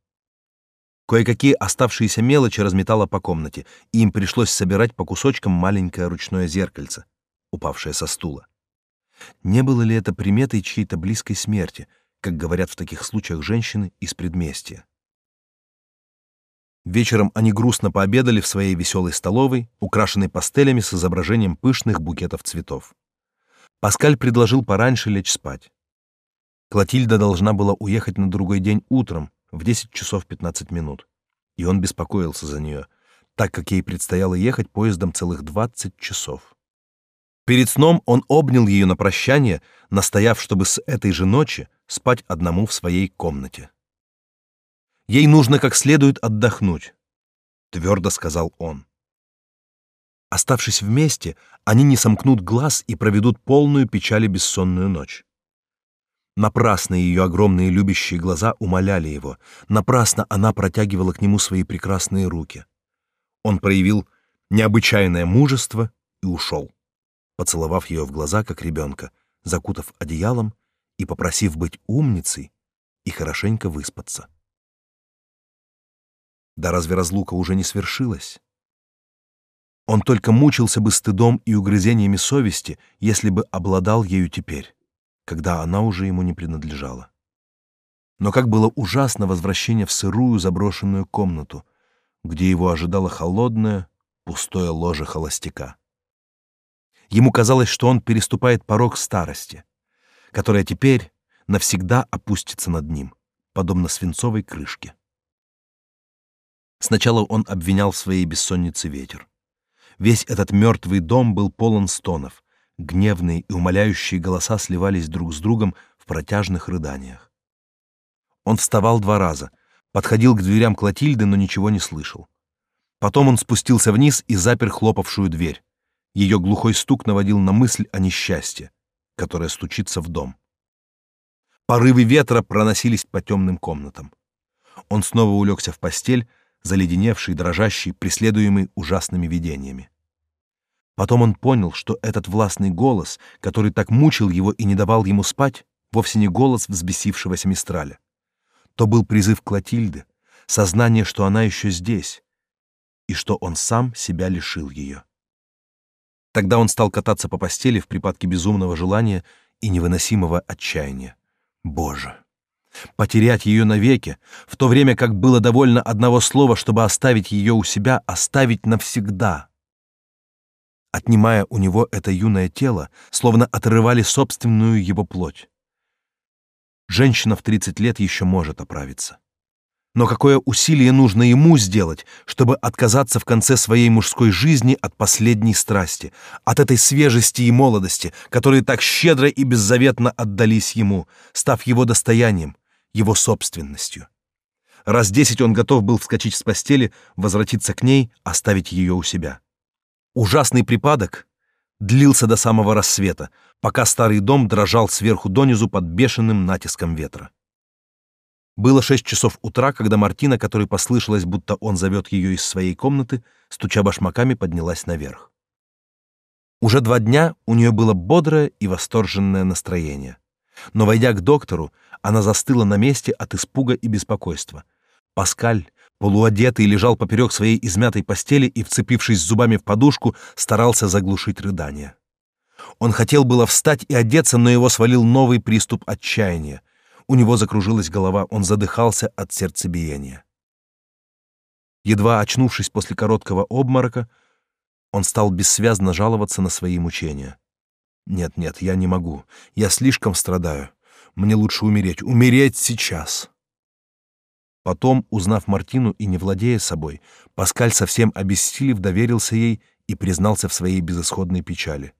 Кое-какие оставшиеся мелочи разметало по комнате, и им пришлось собирать по кусочкам маленькое ручное зеркальце, упавшее со стула. Не было ли это приметой чьей-то близкой смерти, как говорят в таких случаях женщины из предместья? Вечером они грустно пообедали в своей веселой столовой, украшенной пастелями с изображением пышных букетов цветов. Паскаль предложил пораньше лечь спать. Клотильда должна была уехать на другой день утром, в 10 часов 15 минут. И он беспокоился за нее, так как ей предстояло ехать поездом целых 20 часов. Перед сном он обнял ее на прощание, настояв, чтобы с этой же ночи спать одному в своей комнате. Ей нужно как следует отдохнуть, твердо сказал он. Оставшись вместе, они не сомкнут глаз и проведут полную печали бессонную ночь. Напрасно ее огромные любящие глаза умоляли его, напрасно она протягивала к нему свои прекрасные руки. Он проявил необычайное мужество и ушел, поцеловав ее в глаза, как ребенка, закутав одеялом и попросив быть умницей и хорошенько выспаться. Да разве разлука уже не свершилась? Он только мучился бы стыдом и угрызениями совести, если бы обладал ею теперь когда она уже ему не принадлежала. Но как было ужасно возвращение в сырую заброшенную комнату, где его ожидало холодное, пустое ложе холостяка. Ему казалось, что он переступает порог старости, которая теперь навсегда опустится над ним, подобно свинцовой крышке. Сначала он обвинял в своей бессоннице ветер. Весь этот мертвый дом был полон стонов, Гневные и умоляющие голоса сливались друг с другом в протяжных рыданиях. Он вставал два раза, подходил к дверям Клотильды, но ничего не слышал. Потом он спустился вниз и запер хлопавшую дверь. Ее глухой стук наводил на мысль о несчастье, которое стучится в дом. Порывы ветра проносились по темным комнатам. Он снова улегся в постель, заледеневший, дрожащий, преследуемый ужасными видениями. Потом он понял, что этот властный голос, который так мучил его и не давал ему спать, вовсе не голос взбесившегося Мистраля. То был призыв Клотильды, сознание, что она еще здесь, и что он сам себя лишил ее. Тогда он стал кататься по постели в припадке безумного желания и невыносимого отчаяния. Боже! Потерять ее навеки, в то время как было довольно одного слова, чтобы оставить ее у себя, оставить навсегда — отнимая у него это юное тело, словно отрывали собственную его плоть. Женщина в 30 лет еще может оправиться. Но какое усилие нужно ему сделать, чтобы отказаться в конце своей мужской жизни от последней страсти, от этой свежести и молодости, которые так щедро и беззаветно отдались ему, став его достоянием, его собственностью. Раз десять он готов был вскочить с постели, возвратиться к ней, оставить ее у себя. Ужасный припадок длился до самого рассвета, пока старый дом дрожал сверху донизу под бешеным натиском ветра. Было шесть часов утра, когда Мартина, которой послышалось, будто он зовет ее из своей комнаты, стуча башмаками, поднялась наверх. Уже два дня у нее было бодрое и восторженное настроение. Но, войдя к доктору, она застыла на месте от испуга и беспокойства. Паскаль, Полуодетый лежал поперек своей измятой постели и, вцепившись зубами в подушку, старался заглушить рыдания. Он хотел было встать и одеться, но его свалил новый приступ отчаяния. У него закружилась голова, он задыхался от сердцебиения. Едва очнувшись после короткого обморока, он стал бессвязно жаловаться на свои мучения. «Нет, нет, я не могу. Я слишком страдаю. Мне лучше умереть, умереть сейчас. Потом, узнав Мартину и не владея собой, Паскаль совсем обессилев доверился ей и признался в своей безысходной печали.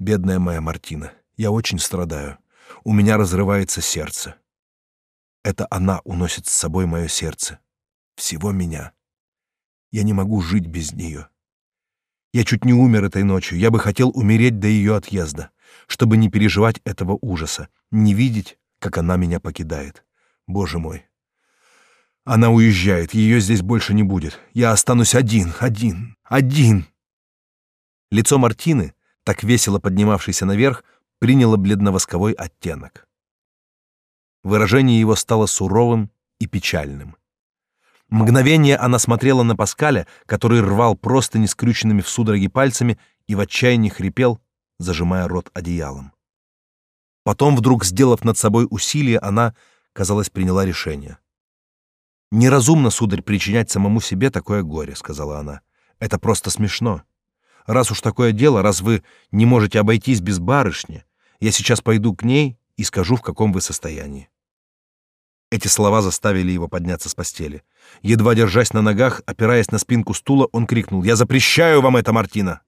Бедная моя Мартина, я очень страдаю. У меня разрывается сердце. Это она уносит с собой мое сердце. Всего меня. Я не могу жить без нее. Я чуть не умер этой ночью. Я бы хотел умереть до ее отъезда, чтобы не переживать этого ужаса, не видеть, как она меня покидает. Боже мой. Она уезжает, ее здесь больше не будет. Я останусь один, один, один. Лицо Мартины, так весело поднимавшееся наверх, приняло бледно-восковой оттенок. Выражение его стало суровым и печальным. Мгновение она смотрела на Паскаля, который рвал просто скрюченными в судороге пальцами и в отчаянии хрипел, зажимая рот одеялом. Потом, вдруг сделав над собой усилие, она, казалось, приняла решение. «Неразумно, сударь, причинять самому себе такое горе», — сказала она. «Это просто смешно. Раз уж такое дело, раз вы не можете обойтись без барышни, я сейчас пойду к ней и скажу, в каком вы состоянии». Эти слова заставили его подняться с постели. Едва держась на ногах, опираясь на спинку стула, он крикнул «Я запрещаю вам это, Мартина!»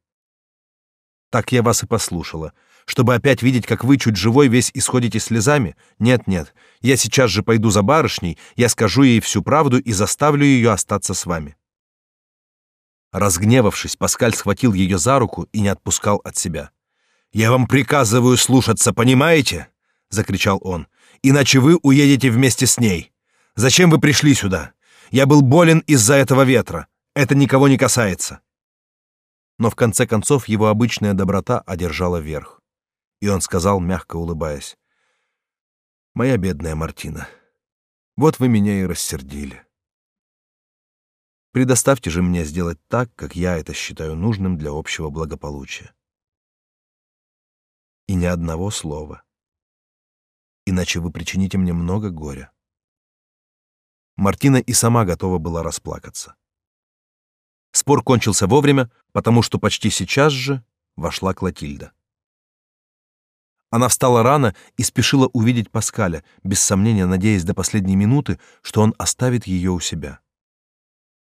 Так я вас и послушала. Чтобы опять видеть, как вы чуть живой весь исходите слезами? Нет, нет. Я сейчас же пойду за барышней, я скажу ей всю правду и заставлю ее остаться с вами. Разгневавшись, Паскаль схватил ее за руку и не отпускал от себя. Я вам приказываю слушаться, понимаете? закричал он. Иначе вы уедете вместе с ней. Зачем вы пришли сюда? Я был болен из-за этого ветра. Это никого не касается но в конце концов его обычная доброта одержала верх. И он сказал, мягко улыбаясь: "Моя бедная Мартина, вот вы меня и рассердили. Предоставьте же мне сделать так, как я это считаю нужным для общего благополучия. И ни одного слова. Иначе вы причините мне много горя". Мартина и сама готова была расплакаться. Спор кончился вовремя, потому что почти сейчас же вошла Клотильда. Она встала рано и спешила увидеть Паскаля, без сомнения надеясь до последней минуты, что он оставит ее у себя.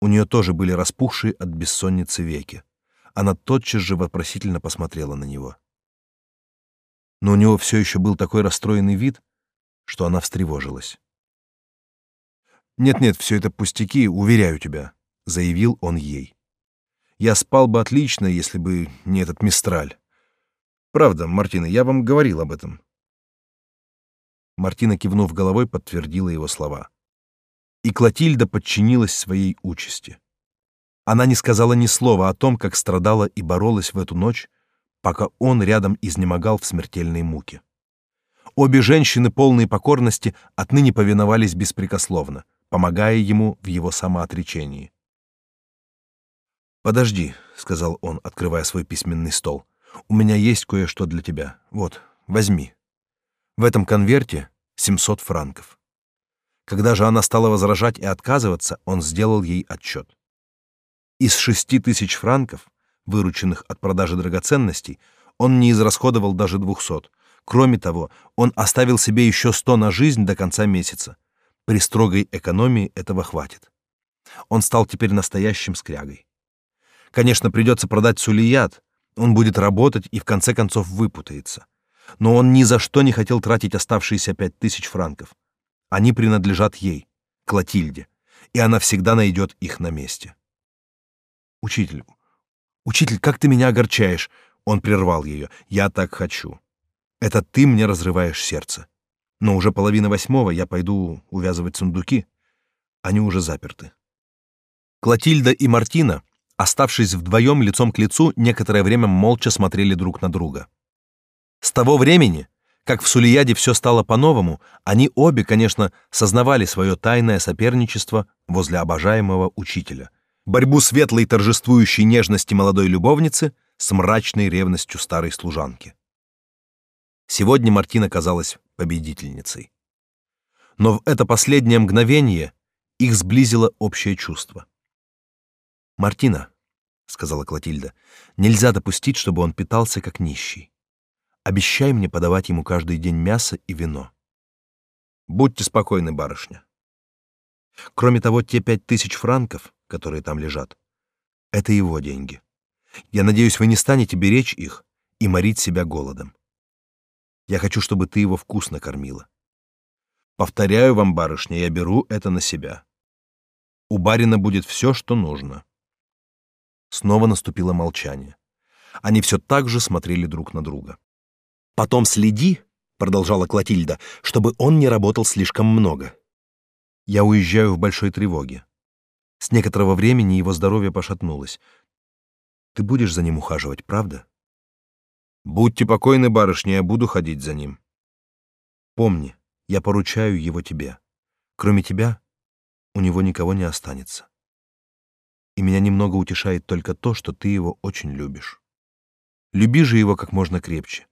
У нее тоже были распухшие от бессонницы веки. Она тотчас же вопросительно посмотрела на него. Но у него все еще был такой расстроенный вид, что она встревожилась. «Нет-нет, все это пустяки, уверяю тебя», — заявил он ей. «Я спал бы отлично, если бы не этот мистраль. Правда, Мартина, я вам говорил об этом». Мартина, кивнув головой, подтвердила его слова. И Клотильда подчинилась своей участи. Она не сказала ни слова о том, как страдала и боролась в эту ночь, пока он рядом изнемогал в смертельной муке. Обе женщины, полные покорности, отныне повиновались беспрекословно, помогая ему в его самоотречении. «Подожди», — сказал он, открывая свой письменный стол. «У меня есть кое-что для тебя. Вот, возьми. В этом конверте 700 франков». Когда же она стала возражать и отказываться, он сделал ей отчет. Из шести тысяч франков, вырученных от продажи драгоценностей, он не израсходовал даже двухсот. Кроме того, он оставил себе еще сто на жизнь до конца месяца. При строгой экономии этого хватит. Он стал теперь настоящим скрягой. Конечно, придется продать Сулият. Он будет работать и в конце концов выпутается. Но он ни за что не хотел тратить оставшиеся пять тысяч франков. Они принадлежат ей, Клотильде, и она всегда найдет их на месте. Учитель, учитель, как ты меня огорчаешь! Он прервал ее. Я так хочу. Это ты мне разрываешь сердце. Но уже половина восьмого, я пойду увязывать сундуки. Они уже заперты. Клотильда и Мартина Оставшись вдвоем лицом к лицу, некоторое время молча смотрели друг на друга. С того времени, как в Сулияде все стало по-новому, они обе, конечно, сознавали свое тайное соперничество возле обожаемого учителя, борьбу светлой торжествующей нежности молодой любовницы с мрачной ревностью старой служанки. Сегодня Мартина казалась победительницей. Но в это последнее мгновение их сблизило общее чувство. Мартина, сказала Клотильда, нельзя допустить, чтобы он питался как нищий. Обещай мне подавать ему каждый день мясо и вино. Будьте спокойны, барышня. Кроме того, те пять тысяч франков, которые там лежат, это его деньги. Я надеюсь, вы не станете беречь их и морить себя голодом. Я хочу, чтобы ты его вкусно кормила. Повторяю вам, барышня, я беру это на себя. У барина будет все, что нужно. Снова наступило молчание. Они все так же смотрели друг на друга. Потом следи, продолжала Клотильда, чтобы он не работал слишком много. Я уезжаю в большой тревоге. С некоторого времени его здоровье пошатнулось. Ты будешь за ним ухаживать, правда? Будьте покойны, барышня, я буду ходить за ним. Помни, я поручаю его тебе. Кроме тебя, у него никого не останется. И меня немного утешает только то, что ты его очень любишь. Люби же его как можно крепче.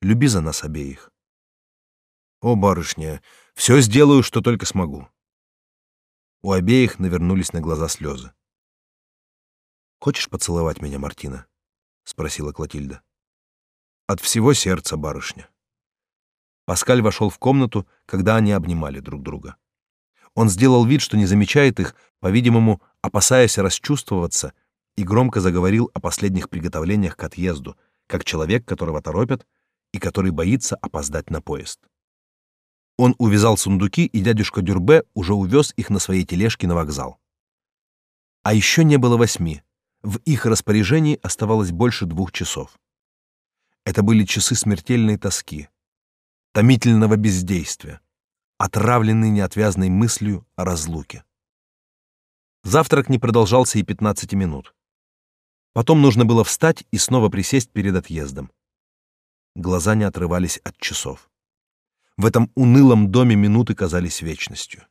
Люби за нас обеих. О, барышня, все сделаю, что только смогу. У обеих навернулись на глаза слезы. «Хочешь поцеловать меня, Мартина?» — спросила Клотильда. «От всего сердца, барышня». Паскаль вошел в комнату, когда они обнимали друг друга. Он сделал вид, что не замечает их, по-видимому, опасаясь расчувствоваться, и громко заговорил о последних приготовлениях к отъезду, как человек, которого торопят и который боится опоздать на поезд. Он увязал сундуки, и дядюшка Дюрбе уже увез их на своей тележке на вокзал. А еще не было восьми. В их распоряжении оставалось больше двух часов. Это были часы смертельной тоски, томительного бездействия, отравленные неотвязной мыслью о разлуке. Завтрак не продолжался и 15 минут. Потом нужно было встать и снова присесть перед отъездом. Глаза не отрывались от часов. В этом унылом доме минуты казались вечностью.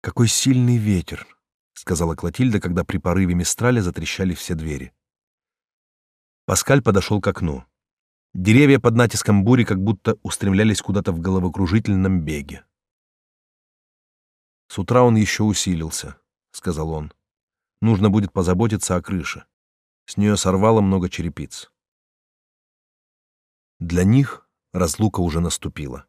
«Какой сильный ветер!» — сказала Клотильда, когда при порыве мистраля затрещали все двери. Паскаль подошел к окну. Деревья под натиском бури как будто устремлялись куда-то в головокружительном беге. «С утра он еще усилился», — сказал он. «Нужно будет позаботиться о крыше. С нее сорвало много черепиц». Для них разлука уже наступила.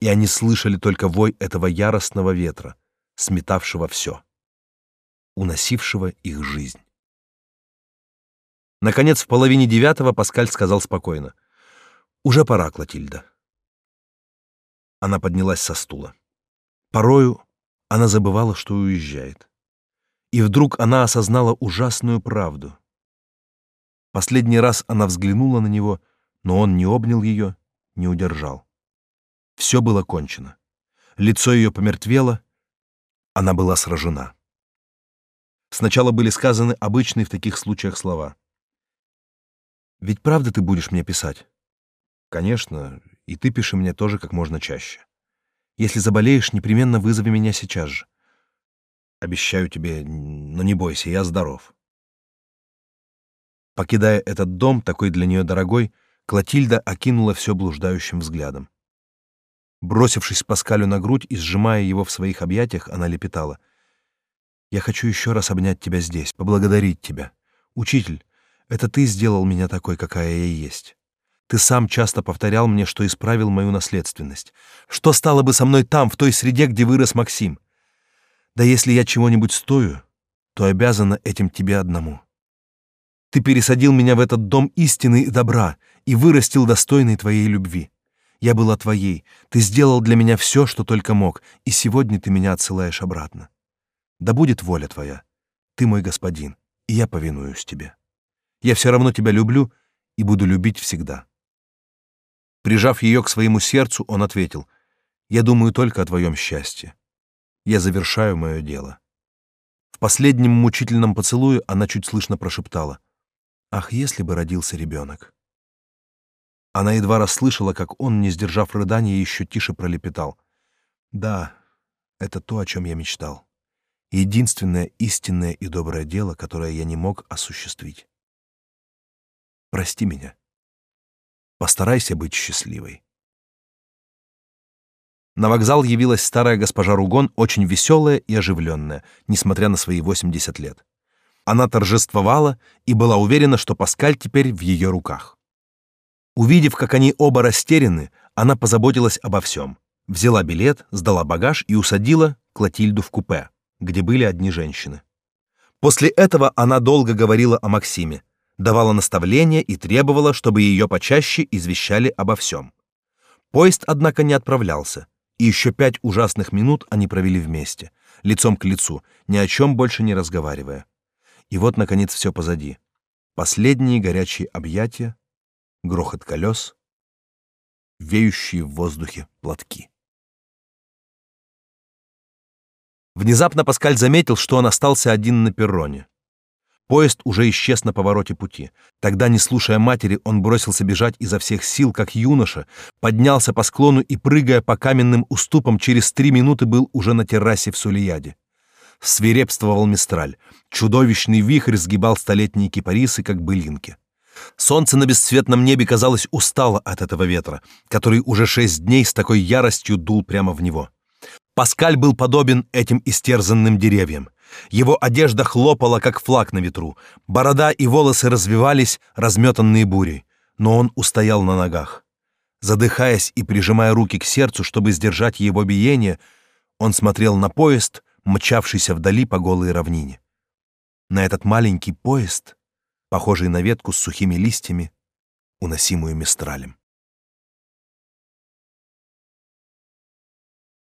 И они слышали только вой этого яростного ветра, сметавшего все, уносившего их жизнь. Наконец, в половине девятого Паскаль сказал спокойно. «Уже пора, Клотильда». Она поднялась со стула. Порою она забывала, что уезжает. И вдруг она осознала ужасную правду. Последний раз она взглянула на него но он не обнял ее, не удержал. Все было кончено. Лицо ее помертвело, она была сражена. Сначала были сказаны обычные в таких случаях слова. «Ведь правда ты будешь мне писать?» «Конечно, и ты пиши мне тоже как можно чаще. Если заболеешь, непременно вызови меня сейчас же. Обещаю тебе, но не бойся, я здоров». Покидая этот дом, такой для нее дорогой, Клотильда окинула все блуждающим взглядом. Бросившись Паскалю на грудь и сжимая его в своих объятиях, она лепетала. «Я хочу еще раз обнять тебя здесь, поблагодарить тебя. Учитель, это ты сделал меня такой, какая я есть. Ты сам часто повторял мне, что исправил мою наследственность. Что стало бы со мной там, в той среде, где вырос Максим? Да если я чего-нибудь стою, то обязана этим тебе одному. Ты пересадил меня в этот дом истины и добра и вырастил достойной твоей любви. Я была твоей, ты сделал для меня все, что только мог, и сегодня ты меня отсылаешь обратно. Да будет воля твоя. Ты мой господин, и я повинуюсь тебе. Я все равно тебя люблю и буду любить всегда. Прижав ее к своему сердцу, он ответил, «Я думаю только о твоем счастье. Я завершаю мое дело». В последнем мучительном поцелуе она чуть слышно прошептала — Ах, если бы родился ребенок! Она едва расслышала, как он, не сдержав рыдания, еще тише пролепетал. Да, это то, о чем я мечтал. Единственное истинное и доброе дело, которое я не мог осуществить. Прости меня. Постарайся быть счастливой. На вокзал явилась старая госпожа Ругон, очень веселая и оживленная, несмотря на свои 80 лет. Она торжествовала и была уверена, что Паскаль теперь в ее руках. Увидев, как они оба растеряны, она позаботилась обо всем. Взяла билет, сдала багаж и усадила Клотильду в купе, где были одни женщины. После этого она долго говорила о Максиме, давала наставления и требовала, чтобы ее почаще извещали обо всем. Поезд, однако, не отправлялся, и еще пять ужасных минут они провели вместе, лицом к лицу, ни о чем больше не разговаривая. И вот, наконец, все позади. Последние горячие объятия, грохот колес, веющие в воздухе платки. Внезапно Паскаль заметил, что он остался один на перроне. Поезд уже исчез на повороте пути. Тогда, не слушая матери, он бросился бежать изо всех сил, как юноша, поднялся по склону и, прыгая по каменным уступам, через три минуты был уже на террасе в Сулияде. Свирепствовал Мистраль. Чудовищный вихрь сгибал столетние кипарисы, как былинки. Солнце на бесцветном небе, казалось, устало от этого ветра, который уже шесть дней с такой яростью дул прямо в него. Паскаль был подобен этим истерзанным деревьям. Его одежда хлопала, как флаг на ветру, борода и волосы развивались, разметанные бурей, но он устоял на ногах. Задыхаясь и прижимая руки к сердцу, чтобы сдержать его биение, он смотрел на поезд, мчавшийся вдали по голой равнине. На этот маленький поезд, похожий на ветку с сухими листьями, уносимую мистралем.